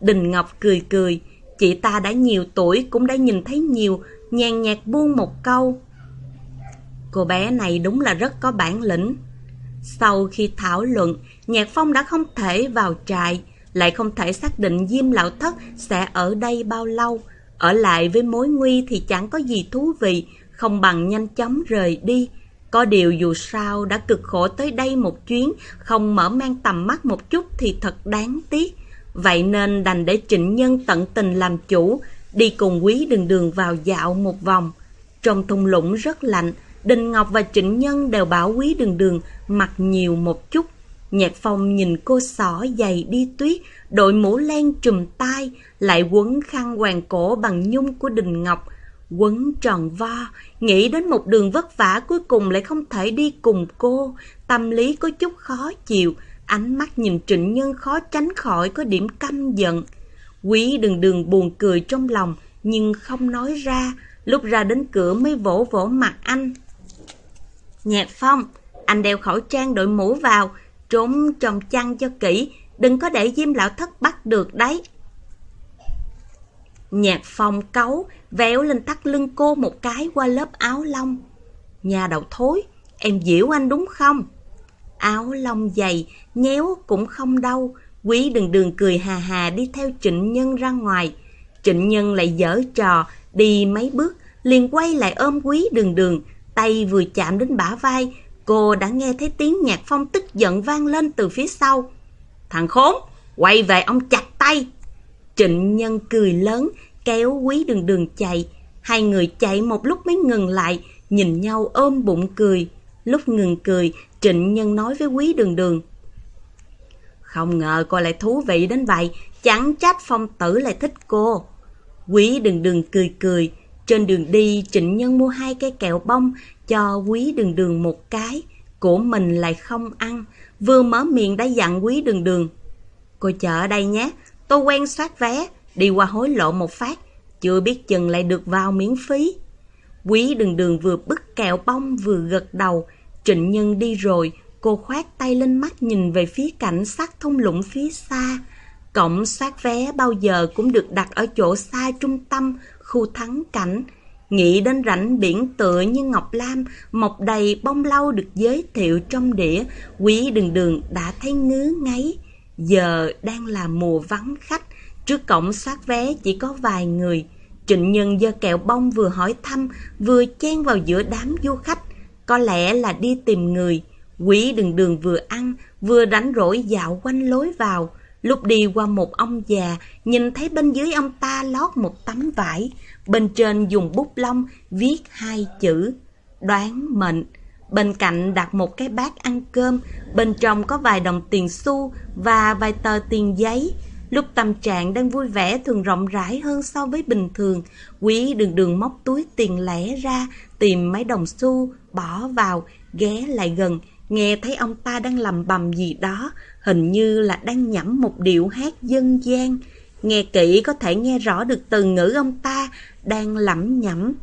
Đình Ngọc cười cười, chị ta đã nhiều tuổi cũng đã nhìn thấy nhiều, nhàn nhạt buông một câu. Cô bé này đúng là rất có bản lĩnh. Sau khi thảo luận, Nhạc Phong đã không thể vào trại, lại không thể xác định Diêm Lão Thất sẽ ở đây bao lâu. Ở lại với mối nguy thì chẳng có gì thú vị, không bằng nhanh chóng rời đi. Có điều dù sao đã cực khổ tới đây một chuyến, không mở mang tầm mắt một chút thì thật đáng tiếc. Vậy nên đành để trịnh nhân tận tình làm chủ, đi cùng quý đường đường vào dạo một vòng. Trong thung lũng rất lạnh, Đình Ngọc và Trịnh Nhân đều bảo quý đường đường mặc nhiều một chút. Nhạc phong nhìn cô xỏ giày đi tuyết, đội mũ len trùm tai, lại quấn khăn hoàng cổ bằng nhung của Đình Ngọc, Quấn tròn vo, nghĩ đến một đường vất vả cuối cùng lại không thể đi cùng cô, tâm lý có chút khó chịu, ánh mắt nhìn trịnh nhân khó tránh khỏi có điểm căm giận. Quý đường đường buồn cười trong lòng, nhưng không nói ra, lúc ra đến cửa mới vỗ vỗ mặt anh. Nhạc phong, anh đeo khẩu trang đội mũ vào, trốn trong chăn cho kỹ, đừng có để Diêm Lão Thất bắt được đấy. Nhạc phong cấu, véo lên tắt lưng cô một cái qua lớp áo lông. Nhà đầu thối, em diễu anh đúng không? Áo lông dày, nhéo cũng không đau. Quý đường đường cười hà hà đi theo trịnh nhân ra ngoài. Trịnh nhân lại dở trò, đi mấy bước, liền quay lại ôm quý đường đường. Tay vừa chạm đến bả vai, cô đã nghe thấy tiếng nhạc phong tức giận vang lên từ phía sau. Thằng khốn, quay về ông chặt tay. Trịnh nhân cười lớn, kéo quý đường đường chạy. Hai người chạy một lúc mới ngừng lại, nhìn nhau ôm bụng cười. Lúc ngừng cười, trịnh nhân nói với quý đường đường. Không ngờ cô lại thú vị đến vậy, Chẳng trách phong tử lại thích cô. Quý Đường Đường cười cười. Trên đường đi, trịnh nhân mua hai cái kẹo bông cho quý đường đường một cái. Của mình lại không ăn. Vừa mở miệng đã dặn quý đường đường. Cô chờ ở đây nhé. Tôi quen soát vé. Đi qua hối lộ một phát. Chưa biết chừng lại được vào miễn phí. Quý đường đường vừa bứt kẹo bông vừa gật đầu. Trịnh Nhân đi rồi, cô khoát tay lên mắt nhìn về phía cảnh sát thung lũng phía xa. Cổng soát vé bao giờ cũng được đặt ở chỗ xa trung tâm, khu thắng cảnh. Nghĩ đến rảnh biển tựa như Ngọc Lam, mọc đầy bông lau được giới thiệu trong đĩa, quý đường đường đã thấy ngứa ngáy. Giờ đang là mùa vắng khách, trước cổng soát vé chỉ có vài người. Trịnh Nhân do kẹo bông vừa hỏi thăm, vừa chen vào giữa đám du khách. Có lẽ là đi tìm người. Quý đường đường vừa ăn, vừa rảnh rỗi dạo quanh lối vào. Lúc đi qua một ông già, nhìn thấy bên dưới ông ta lót một tấm vải. Bên trên dùng bút lông viết hai chữ, đoán mệnh. Bên cạnh đặt một cái bát ăn cơm, bên trong có vài đồng tiền xu và vài tờ tiền giấy. Lúc tâm trạng đang vui vẻ thường rộng rãi hơn so với bình thường, quý đường đường móc túi tiền lẻ ra, tìm mấy đồng xu, bỏ vào, ghé lại gần, nghe thấy ông ta đang lầm bầm gì đó, hình như là đang nhẩm một điệu hát dân gian. Nghe kỹ có thể nghe rõ được từ ngữ ông ta đang lẩm nhẩm.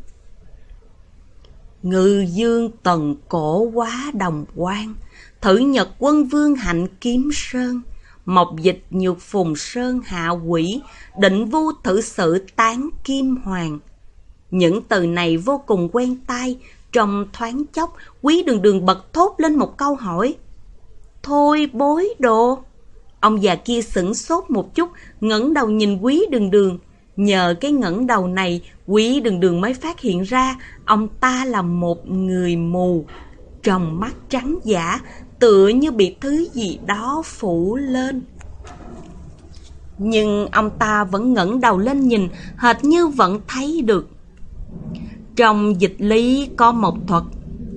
Ngư dương tần cổ quá đồng quan, thử nhật quân vương hạnh kiếm sơn mộc dịch nhược phùng sơn hạ quỷ, định vu thử sự tán kim hoàng. Những từ này vô cùng quen tai, trong thoáng chốc, quý đường đường bật thốt lên một câu hỏi. Thôi bối đồ. Ông già kia sửng sốt một chút, ngẩng đầu nhìn quý đường đường. Nhờ cái ngẩng đầu này, quý đường đường mới phát hiện ra ông ta là một người mù. Trong mắt trắng giả, tựa như bị thứ gì đó phủ lên. Nhưng ông ta vẫn ngẩng đầu lên nhìn, hệt như vẫn thấy được. Trong dịch lý có một thuật,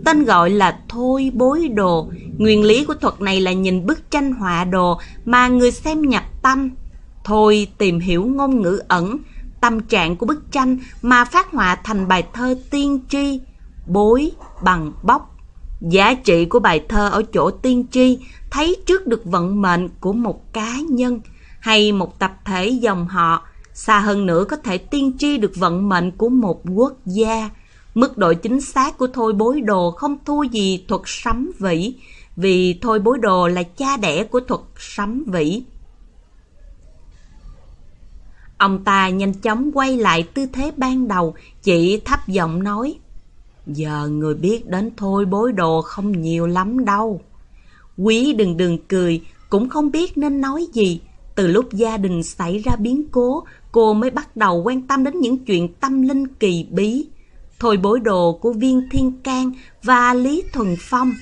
tên gọi là thôi bối đồ. Nguyên lý của thuật này là nhìn bức tranh họa đồ mà người xem nhập tâm. Thôi tìm hiểu ngôn ngữ ẩn, tâm trạng của bức tranh mà phát họa thành bài thơ tiên tri, bối bằng bóc Giá trị của bài thơ ở chỗ tiên tri thấy trước được vận mệnh của một cá nhân hay một tập thể dòng họ, xa hơn nữa có thể tiên tri được vận mệnh của một quốc gia. Mức độ chính xác của thôi bối đồ không thua gì thuật sấm vĩ, vì thôi bối đồ là cha đẻ của thuật sấm vĩ. Ông ta nhanh chóng quay lại tư thế ban đầu, chỉ thấp giọng nói. Giờ người biết đến thôi bối đồ không nhiều lắm đâu. Quý đừng đừng cười, cũng không biết nên nói gì. Từ lúc gia đình xảy ra biến cố, cô mới bắt đầu quan tâm đến những chuyện tâm linh kỳ bí. Thôi bối đồ của Viên Thiên Can và Lý Thuần Phong,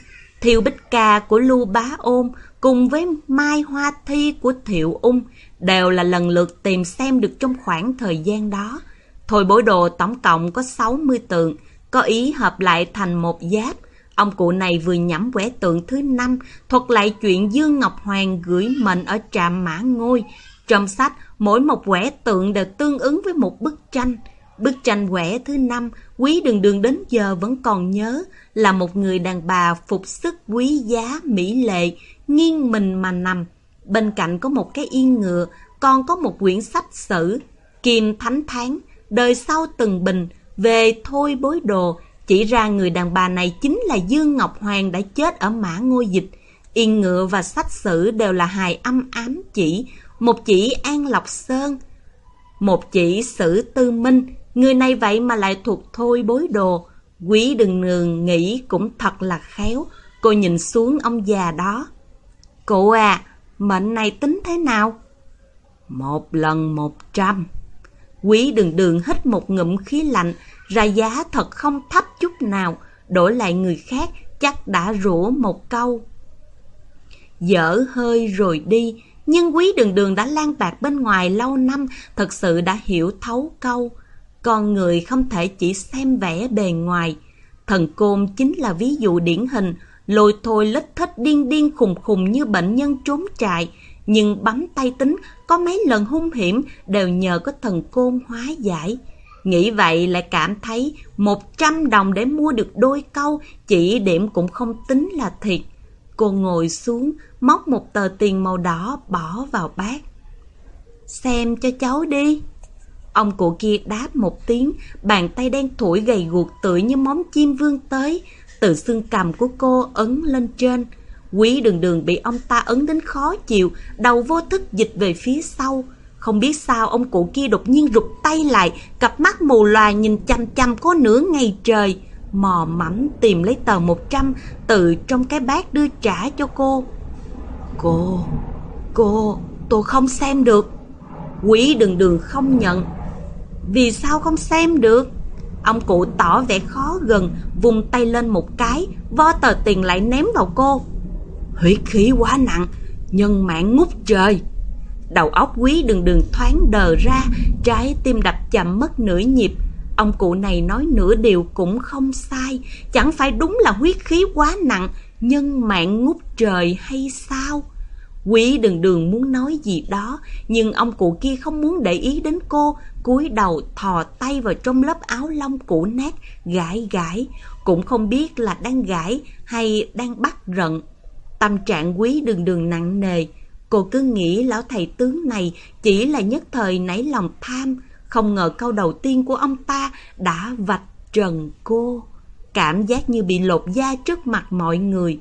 Thiều Bích Ca của Lưu Bá Ôn cùng với Mai Hoa Thi của Thiệu Ung đều là lần lượt tìm xem được trong khoảng thời gian đó. Thôi bối đồ tổng cộng có 60 tượng, có ý hợp lại thành một giáp. Ông cụ này vừa nhắm quẻ tượng thứ năm, thuật lại chuyện Dương Ngọc Hoàng gửi mệnh ở trạm mã ngôi. Trong sách, mỗi một quẻ tượng đều tương ứng với một bức tranh. Bức tranh quẻ thứ năm, quý đường đường đến giờ vẫn còn nhớ, là một người đàn bà phục sức quý giá, mỹ lệ, nghiêng mình mà nằm. Bên cạnh có một cái yên ngựa, còn có một quyển sách sử, Kim Thánh Tháng, đời sau từng bình, về thôi bối đồ, chỉ ra người đàn bà này chính là Dương Ngọc Hoàng đã chết ở mã ngôi dịch. Yên ngựa và sách sử đều là hài âm ám chỉ, một chỉ An Lộc Sơn, một chỉ Sử Tư Minh. Người này vậy mà lại thuộc thôi bối đồ. Quý đừng nường nghĩ cũng thật là khéo. Cô nhìn xuống ông già đó. Cụ à, mệnh này tính thế nào? Một lần một trăm. Quý đường đường hít một ngụm khí lạnh, ra giá thật không thấp chút nào, đổi lại người khác chắc đã rủa một câu. Dở hơi rồi đi, nhưng quý đường đường đã lan bạc bên ngoài lâu năm, thật sự đã hiểu thấu câu. Con người không thể chỉ xem vẻ bề ngoài. Thần côn chính là ví dụ điển hình, lôi thôi lết thết điên điên khùng khùng như bệnh nhân trốn chạy nhưng bấm tay tính có mấy lần hung hiểm đều nhờ có thần côn hóa giải. Nghĩ vậy lại cảm thấy 100 đồng để mua được đôi câu chỉ điểm cũng không tính là thiệt. Cô ngồi xuống, móc một tờ tiền màu đỏ bỏ vào bát. Xem cho cháu đi. Ông cụ kia đáp một tiếng, bàn tay đen thủi gầy guộc tựa như móng chim vương tới, từ xương cầm của cô ấn lên trên. Quý đường đường bị ông ta ấn đến khó chịu, đầu vô thức dịch về phía sau. Không biết sao ông cụ kia đột nhiên rụt tay lại, cặp mắt mù loà nhìn chăm chăm có nửa ngày trời. Mò mẫm tìm lấy tờ 100 từ trong cái bát đưa trả cho cô. Cô, cô, tôi không xem được. Quý đường đường không nhận. Vì sao không xem được? Ông cụ tỏ vẻ khó gần, vùng tay lên một cái, vo tờ tiền lại ném vào cô. Huyết khí quá nặng, nhân mạng ngút trời. Đầu óc quý đường đường thoáng đờ ra, trái tim đập chậm mất nửa nhịp. Ông cụ này nói nửa điều cũng không sai, chẳng phải đúng là huyết khí quá nặng, nhân mạng ngút trời hay sao? Quý đường đường muốn nói gì đó, nhưng ông cụ kia không muốn để ý đến cô, cúi đầu thò tay vào trong lớp áo lông cũ nát, gãi gãi, cũng không biết là đang gãi hay đang bắt rận. Tâm trạng quý đường đường nặng nề, cô cứ nghĩ lão thầy tướng này chỉ là nhất thời nảy lòng tham, không ngờ câu đầu tiên của ông ta đã vạch trần cô. Cảm giác như bị lột da trước mặt mọi người.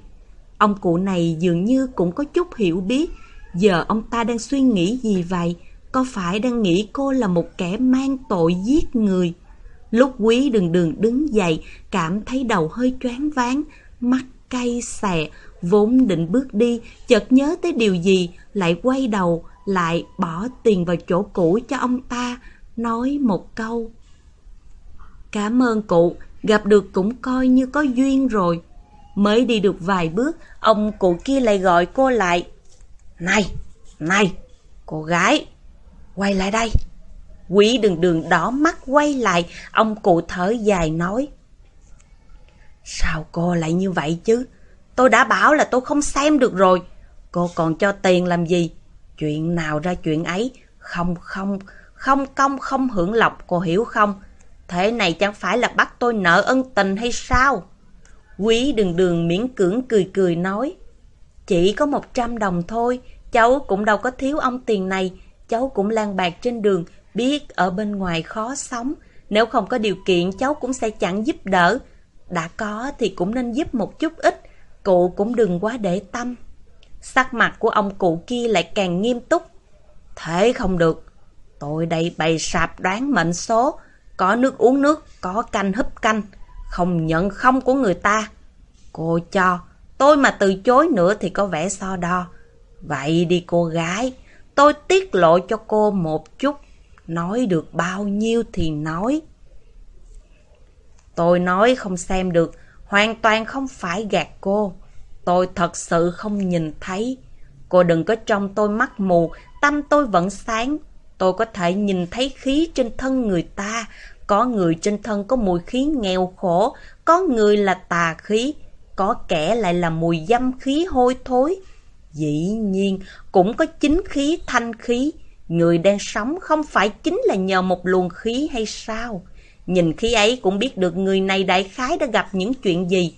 Ông cụ này dường như cũng có chút hiểu biết. Giờ ông ta đang suy nghĩ gì vậy? Có phải đang nghĩ cô là một kẻ mang tội giết người? Lúc quý đường đường đứng dậy, cảm thấy đầu hơi choáng váng, mắt cay xè, vốn định bước đi, chợt nhớ tới điều gì, lại quay đầu, lại bỏ tiền vào chỗ cũ cho ông ta, nói một câu. Cảm ơn cụ, gặp được cũng coi như có duyên rồi. Mới đi được vài bước, ông cụ kia lại gọi cô lại. Này, này, cô gái, quay lại đây. Quý đường đường đỏ mắt quay lại, ông cụ thở dài nói. Sao cô lại như vậy chứ? Tôi đã bảo là tôi không xem được rồi. Cô còn cho tiền làm gì? Chuyện nào ra chuyện ấy, không không, không công không hưởng lộc, cô hiểu không? Thế này chẳng phải là bắt tôi nợ ân tình hay sao? Quý đường đường miễn cưỡng cười cười nói. Chỉ có một trăm đồng thôi, cháu cũng đâu có thiếu ông tiền này. Cháu cũng lang bạc trên đường, biết ở bên ngoài khó sống. Nếu không có điều kiện cháu cũng sẽ chẳng giúp đỡ. Đã có thì cũng nên giúp một chút ít, cụ cũng đừng quá để tâm. Sắc mặt của ông cụ kia lại càng nghiêm túc. Thế không được, tôi đây bày sạp đoán mệnh số, có nước uống nước, có canh húp canh, không nhận không của người ta. Cô cho, tôi mà từ chối nữa thì có vẻ so đo. Vậy đi cô gái, tôi tiết lộ cho cô một chút, nói được bao nhiêu thì nói. Tôi nói không xem được, hoàn toàn không phải gạt cô. Tôi thật sự không nhìn thấy. Cô đừng có trong tôi mắt mù, tâm tôi vẫn sáng. Tôi có thể nhìn thấy khí trên thân người ta. Có người trên thân có mùi khí nghèo khổ, có người là tà khí, có kẻ lại là mùi dâm khí hôi thối. Dĩ nhiên, cũng có chính khí thanh khí. Người đang sống không phải chính là nhờ một luồng khí hay sao? Nhìn khí ấy cũng biết được người này đại khái đã gặp những chuyện gì.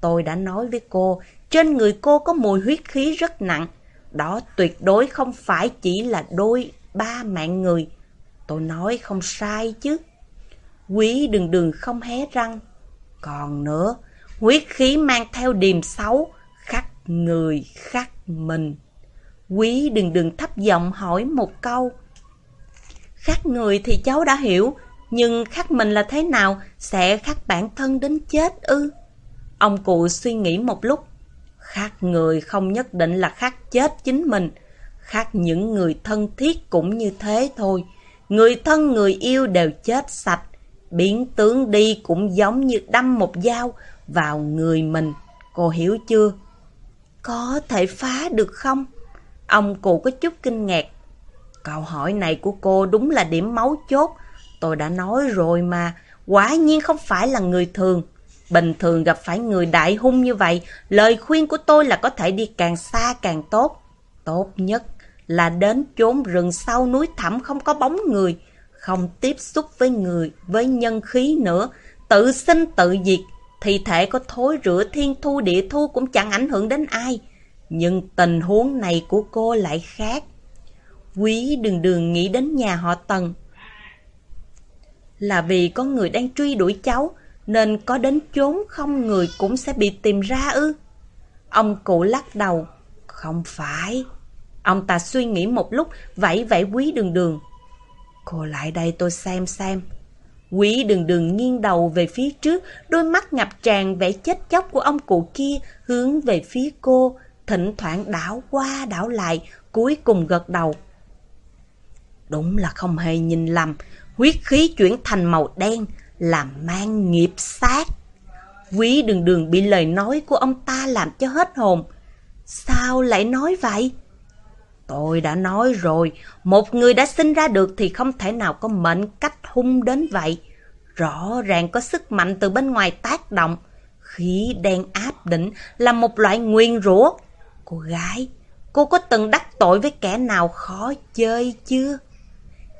Tôi đã nói với cô, trên người cô có mùi huyết khí rất nặng. Đó tuyệt đối không phải chỉ là đôi ba mạng người. Tôi nói không sai chứ. Quý đường đường không hé răng. Còn nữa, huyết khí mang theo điềm xấu, khắc người khắc mình. Quý đừng đừng thấp giọng hỏi một câu. Khắc người thì cháu đã hiểu, nhưng khắc mình là thế nào sẽ khắc bản thân đến chết ư? Ông cụ suy nghĩ một lúc. Khắc người không nhất định là khắc chết chính mình. Khắc những người thân thiết cũng như thế thôi. Người thân người yêu đều chết sạch. Biến tướng đi cũng giống như đâm một dao vào người mình. Cô hiểu chưa? Có thể phá được không? Ông cụ có chút kinh ngạc. Câu hỏi này của cô đúng là điểm máu chốt. Tôi đã nói rồi mà, quả nhiên không phải là người thường. Bình thường gặp phải người đại hung như vậy, lời khuyên của tôi là có thể đi càng xa càng tốt. Tốt nhất là đến chốn rừng sau núi thẳm không có bóng người, không tiếp xúc với người, với nhân khí nữa, tự sinh tự diệt, thi thể có thối rửa thiên thu địa thu cũng chẳng ảnh hưởng đến ai. Nhưng tình huống này của cô lại khác. Quý đường đường nghĩ đến nhà họ Tần. Là vì có người đang truy đuổi cháu, nên có đến chốn không người cũng sẽ bị tìm ra ư. Ông cụ lắc đầu. Không phải. Ông ta suy nghĩ một lúc, vẫy vẫy quý đường đường. Cô lại đây tôi xem xem. Quý đường đường nghiêng đầu về phía trước, đôi mắt ngập tràn vẻ chết chóc của ông cụ kia hướng về phía cô, thỉnh thoảng đảo qua đảo lại, cuối cùng gật đầu. Đúng là không hề nhìn lầm, huyết khí chuyển thành màu đen, làm mang nghiệp sát. Quý đường đường bị lời nói của ông ta làm cho hết hồn. Sao lại nói vậy? Tôi đã nói rồi, một người đã sinh ra được thì không thể nào có mệnh cách hung đến vậy. Rõ ràng có sức mạnh từ bên ngoài tác động. Khí đen áp đỉnh là một loại nguyên rủa. Cô gái, cô có từng đắc tội với kẻ nào khó chơi chưa?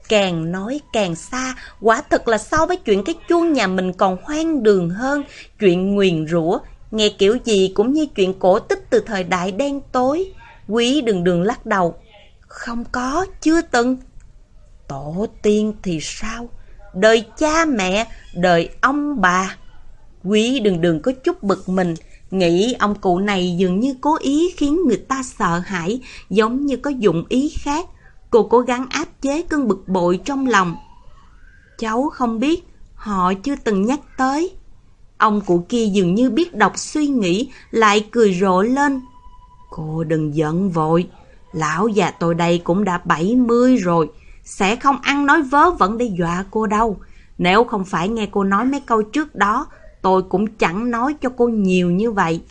Càng nói càng xa, quả thật là so với chuyện cái chuông nhà mình còn hoang đường hơn, chuyện nguyền rủa, nghe kiểu gì cũng như chuyện cổ tích từ thời đại đen tối. Quý đường đường lắc đầu. Không có, chưa từng. Tổ tiên thì sao? Đời cha mẹ, đời ông bà. Quý đường đường có chút bực mình, nghĩ ông cụ này dường như cố ý khiến người ta sợ hãi, giống như có dụng ý khác. Cô cố gắng áp chế cơn bực bội trong lòng. Cháu không biết, họ chưa từng nhắc tới. Ông cụ kia dường như biết đọc suy nghĩ, lại cười rộ lên. Cô đừng giận vội, lão già tôi đây cũng đã 70 rồi, sẽ không ăn nói vớ vẩn để dọa cô đâu. Nếu không phải nghe cô nói mấy câu trước đó, tôi cũng chẳng nói cho cô nhiều như vậy.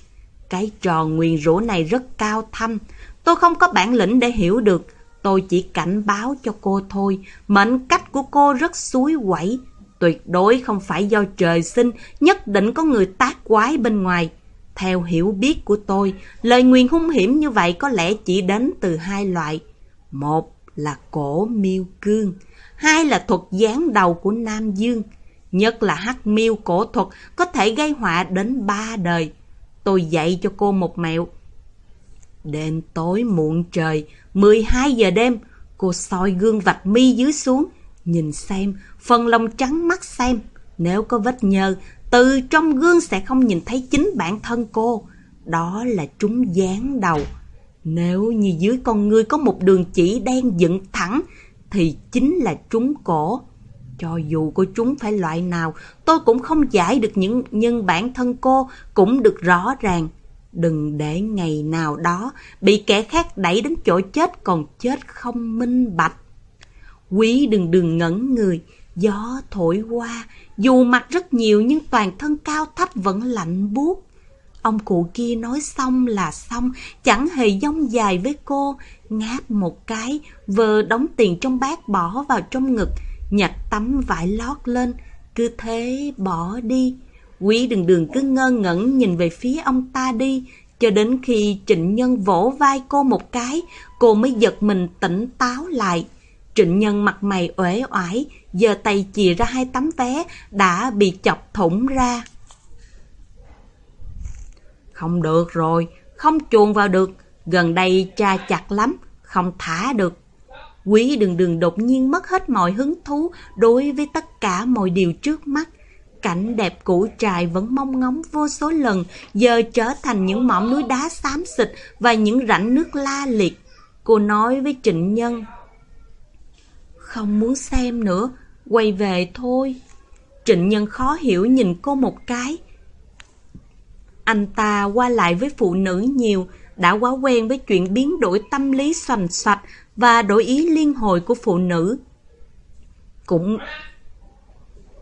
Cái trò nguyền rủa này rất cao thâm, tôi không có bản lĩnh để hiểu được. Tôi chỉ cảnh báo cho cô thôi, mệnh cách của cô rất suối quẩy. Tuyệt đối không phải do trời sinh, nhất định có người tác quái bên ngoài. Theo hiểu biết của tôi, lời nguyền hung hiểm như vậy có lẽ chỉ đến từ hai loại. Một là cổ miêu cương, hai là thuật gián đầu của Nam Dương. Nhất là hắc miêu cổ thuật có thể gây họa đến ba đời. Tôi dạy cho cô một mẹo. Đêm tối muộn trời, 12 giờ đêm, cô soi gương vạch mi dưới xuống, nhìn xem, phần lông trắng mắt xem. Nếu có vết nhơ, từ trong gương sẽ không nhìn thấy chính bản thân cô. Đó là trúng dán đầu. Nếu như dưới con ngươi có một đường chỉ đen dựng thẳng, thì chính là trúng cổ. Cho dù cô trúng phải loại nào, tôi cũng không giải được những nhân bản thân cô cũng được rõ ràng. Đừng để ngày nào đó bị kẻ khác đẩy đến chỗ chết còn chết không minh bạch. Quý đừng đừng ngẩn người, gió thổi qua, dù mặt rất nhiều nhưng toàn thân cao thấp vẫn lạnh buốt. Ông cụ kia nói xong là xong, chẳng hề dông dài với cô, ngáp một cái, vờ đóng tiền trong bát bỏ vào trong ngực, nhặt tấm vải lót lên, cứ thế bỏ đi. Quý đường đường cứ ngơ ngẩn nhìn về phía ông ta đi, cho đến khi trịnh nhân vỗ vai cô một cái, cô mới giật mình tỉnh táo lại. Trịnh nhân mặt mày uể oải, giờ tay chìa ra hai tấm vé đã bị chọc thủng ra. Không được rồi, không chuồn vào được, gần đây cha chặt lắm, không thả được. Quý đường đường đột nhiên mất hết mọi hứng thú đối với tất cả mọi điều trước mắt. Cảnh đẹp cũ trài vẫn mong ngóng vô số lần, giờ trở thành những mỏm núi đá xám xịt và những rãnh nước la liệt. Cô nói với Trịnh Nhân. Không muốn xem nữa, quay về thôi. Trịnh Nhân khó hiểu nhìn cô một cái. Anh ta qua lại với phụ nữ nhiều, đã quá quen với chuyện biến đổi tâm lý xoành xoạch và đổi ý liên hồi của phụ nữ. Cũng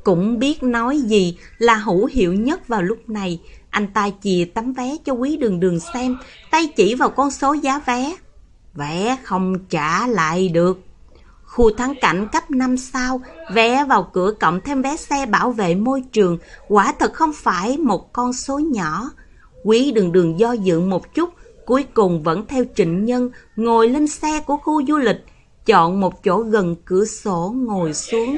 cũng biết nói gì là hữu hiệu nhất vào lúc này. Anh ta chìa tấm vé cho quý đường đường xem, tay chỉ vào con số giá vé. Vé không trả lại được. Khu thắng cảnh cấp 5 sao, vé vào cửa cộng thêm vé xe bảo vệ môi trường, quả thật không phải một con số nhỏ. Quý đường đường do dự một chút, Cuối cùng vẫn theo trịnh nhân ngồi lên xe của khu du lịch, chọn một chỗ gần cửa sổ ngồi xuống.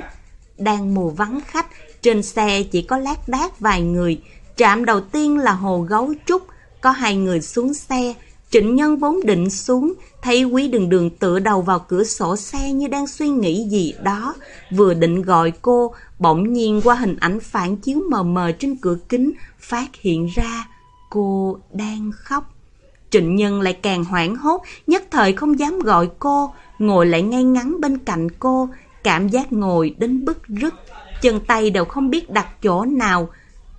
Đang mùa vắng khách, trên xe chỉ có lác đác vài người. Trạm đầu tiên là hồ gấu trúc, có hai người xuống xe. Trịnh Nhân vốn định xuống, thấy quý đường đường tựa đầu vào cửa sổ xe như đang suy nghĩ gì đó. Vừa định gọi cô, bỗng nhiên qua hình ảnh phản chiếu mờ mờ trên cửa kính, phát hiện ra cô đang khóc. Trịnh Nhân lại càng hoảng hốt, nhất thời không dám gọi cô, ngồi lại ngay ngắn bên cạnh cô, cảm giác ngồi đến bức rứt, chân tay đều không biết đặt chỗ nào.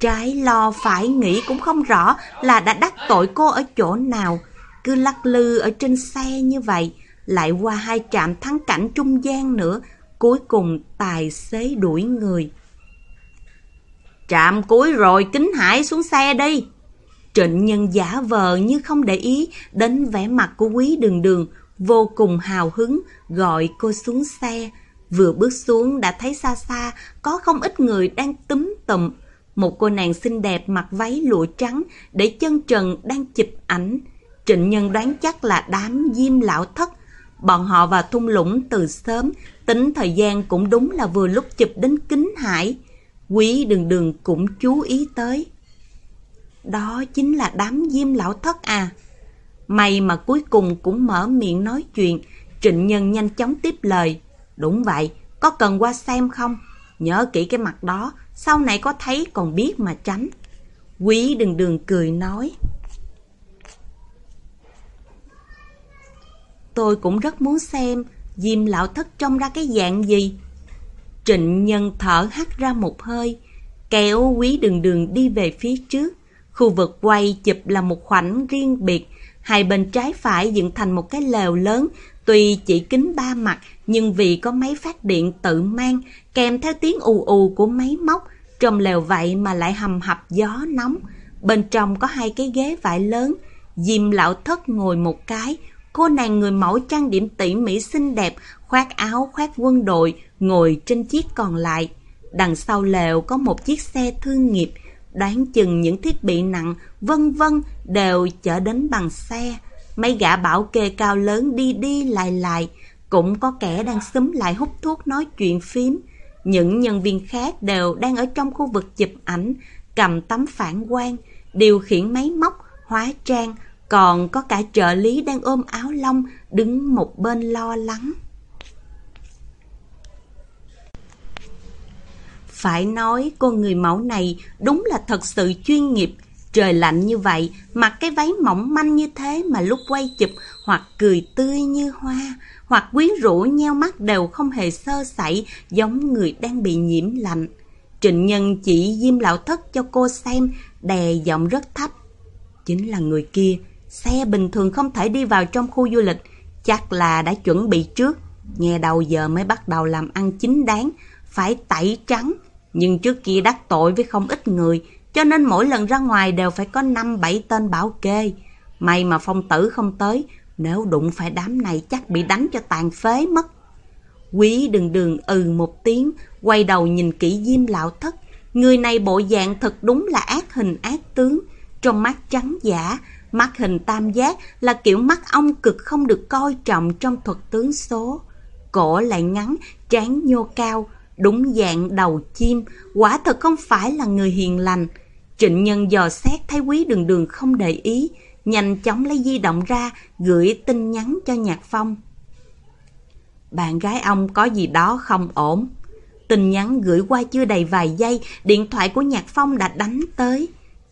Trái lo phải nghĩ cũng không rõ là đã đắc tội cô ở chỗ nào. Cứ lắc lư ở trên xe như vậy, lại qua hai trạm thắng cảnh trung gian nữa, cuối cùng tài xế đuổi người. Trạm cuối rồi, kính hải xuống xe đi. Trịnh nhân giả vờ như không để ý đến vẻ mặt của quý đường đường, vô cùng hào hứng, gọi cô xuống xe. Vừa bước xuống đã thấy xa xa có không ít người đang túm tụm. Một cô nàng xinh đẹp mặc váy lụa trắng để chân trần đang chụp ảnh. Trịnh Nhân đoán chắc là đám diêm lão thất. Bọn họ vào thung lũng từ sớm, tính thời gian cũng đúng là vừa lúc chụp đến kính hải. Quý đường đường cũng chú ý tới. Đó chính là đám diêm lão thất à. May mà cuối cùng cũng mở miệng nói chuyện, Trịnh Nhân nhanh chóng tiếp lời. Đúng vậy, có cần qua xem không? Nhớ kỹ cái mặt đó, sau này có thấy còn biết mà tránh. Quý đường đường cười nói. Tôi cũng rất muốn xem Diêm lão thất trông ra cái dạng gì. Trịnh nhân thở hắt ra một hơi, kéo quý đường đường đi về phía trước. Khu vực quay chụp là một khoảnh riêng biệt, hai bên trái phải dựng thành một cái lều lớn, tuy chỉ kính ba mặt nhưng vì có máy phát điện tự mang, kèm theo tiếng ù ù của máy móc, trong lều vậy mà lại hầm hập gió nóng. Bên trong có hai cái ghế vải lớn, Diêm lão thất ngồi một cái, cô nàng người mẫu trang điểm tỉ mỉ xinh đẹp, khoác áo khoác quân đội, ngồi trên chiếc còn lại. Đằng sau lều có một chiếc xe thương nghiệp, đoán chừng những thiết bị nặng, vân vân đều chở đến bằng xe. Mấy gã bảo kê cao lớn đi đi lại lại, cũng có kẻ đang xúm lại hút thuốc nói chuyện phím. Những nhân viên khác đều đang ở trong khu vực chụp ảnh, cầm tấm phản quang, điều khiển máy móc, hóa trang, còn có cả trợ lý đang ôm áo lông, đứng một bên lo lắng. Phải nói cô người mẫu này đúng là thật sự chuyên nghiệp, Trời lạnh như vậy, mặc cái váy mỏng manh như thế mà lúc quay chụp hoặc cười tươi như hoa, hoặc quyến rũ nheo mắt đều không hề sơ sẩy giống người đang bị nhiễm lạnh. Trịnh Nhân chỉ diêm lão thất cho cô xem, đè giọng rất thấp. Chính là người kia, xe bình thường không thể đi vào trong khu du lịch, chắc là đã chuẩn bị trước. Nghe đầu giờ mới bắt đầu làm ăn chính đáng, phải tẩy trắng. Nhưng trước kia đắc tội với không ít người, cho nên mỗi lần ra ngoài đều phải có 5-7 tên bảo kê. May mà phong tử không tới, nếu đụng phải đám này chắc bị đánh cho tàn phế mất. Quý đường đường ừ một tiếng, quay đầu nhìn kỹ diêm lão thất. Người này bộ dạng thật đúng là ác hình ác tướng. Trong mắt trắng giả, mắt hình tam giác là kiểu mắt ông cực không được coi trọng trong thuật tướng số. Cổ lại ngắn, trán nhô cao, đúng dạng đầu chim, quả thật không phải là người hiền lành. Trịnh Nhân dò xét thấy quý đường đường không để ý, nhanh chóng lấy di động ra, gửi tin nhắn cho Nhạc Phong. Bạn gái ông có gì đó không ổn. Tin nhắn gửi qua chưa đầy vài giây, điện thoại của Nhạc Phong đã đánh tới.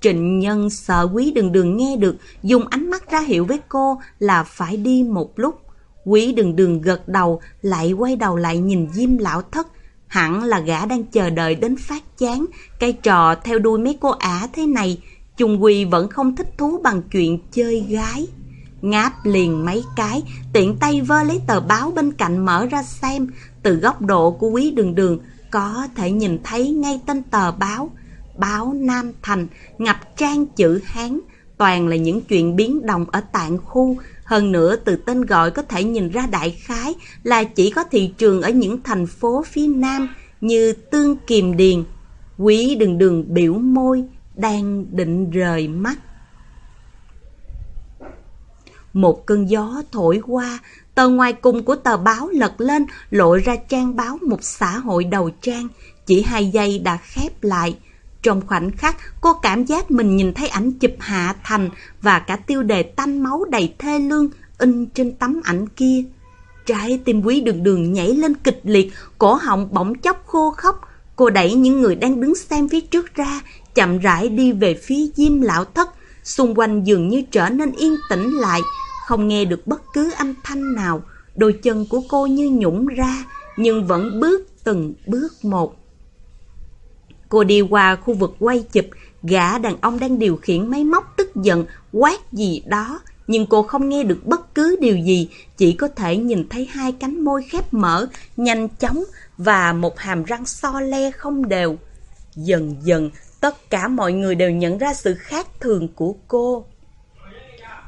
Trịnh Nhân sợ quý đường đường nghe được, dùng ánh mắt ra hiệu với cô là phải đi một lúc. Quý đường đường gật đầu, lại quay đầu lại nhìn Diêm Lão Thất, Hẳn là gã đang chờ đợi đến phát chán, cây trò theo đuôi mấy cô ả thế này, Trung Quy vẫn không thích thú bằng chuyện chơi gái. Ngáp liền mấy cái, tiện tay vơ lấy tờ báo bên cạnh mở ra xem, từ góc độ của quý đường đường, có thể nhìn thấy ngay tên tờ báo. Báo Nam Thành, ngập trang chữ Hán, toàn là những chuyện biến động ở tạng khu, hơn nữa từ tên gọi có thể nhìn ra đại khái là chỉ có thị trường ở những thành phố phía Nam như Tương Kiềm Điền. Quý đường đường biểu môi, đang định rời mắt. Một cơn gió thổi qua, tờ ngoài cùng của tờ báo lật lên, lộ ra trang báo một xã hội đầu trang. Chỉ hai giây đã khép lại. Trong khoảnh khắc, cô cảm giác mình nhìn thấy ảnh chụp Hạ Thành và cả tiêu đề tanh máu đầy thê lương in trên tấm ảnh kia. Trái tim quý đường đường nhảy lên kịch liệt, cổ họng bỗng chốc khô khóc. Cô đẩy những người đang đứng xem phía trước ra, chậm rãi đi về phía diêm lão thất. Xung quanh dường như trở nên yên tĩnh lại, không nghe được bất cứ âm thanh nào. Đôi chân của cô như nhũng ra, nhưng vẫn bước từng bước một. Cô đi qua khu vực quay chụp, gã đàn ông đang điều khiển máy móc tức giận, quát gì đó. Nhưng cô không nghe được bất cứ điều gì, chỉ có thể nhìn thấy hai cánh môi khép mở, nhanh chóng và một hàm răng so le không đều. Dần dần, tất cả mọi người đều nhận ra sự khác thường của cô.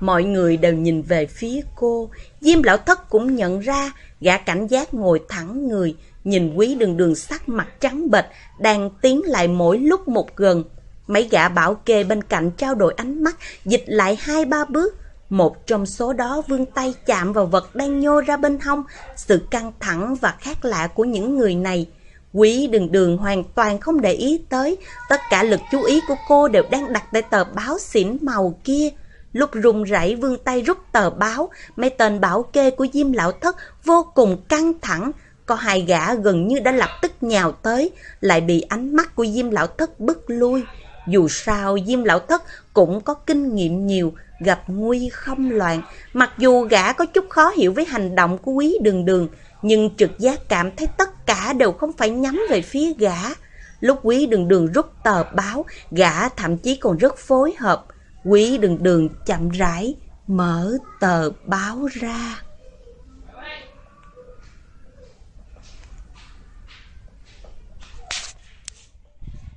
Mọi người đều nhìn về phía cô. Diêm lão thất cũng nhận ra, gã cảnh giác ngồi thẳng người, nhìn quý đường đường sắc mặt trắng bệch, đang tiến lại mỗi lúc một gần. Mấy gã bảo kê bên cạnh trao đổi ánh mắt, dịch lại hai ba bước. Một trong số đó vươn tay chạm vào vật đang nhô ra bên hông, sự căng thẳng và khác lạ của những người này. Quý đường đường hoàn toàn không để ý tới, tất cả lực chú ý của cô đều đang đặt tại tờ báo xỉn màu kia. Lúc run rẩy vươn tay rút tờ báo, mấy tên bảo kê của Diêm Lão Thất vô cùng căng thẳng. Có hai gã gần như đã lập tức nhào tới, lại bị ánh mắt của Diêm Lão Thất bức lui. Dù sao Diêm Lão Thất cũng có kinh nghiệm nhiều, gặp nguy không loạn. Mặc dù gã có chút khó hiểu với hành động của quý đường đường, nhưng trực giác cảm thấy tất cả đều không phải nhắm về phía gã. Lúc quý đường đường rút tờ báo, gã thậm chí còn rất phối hợp. Quý đường đường chậm rãi mở tờ báo ra.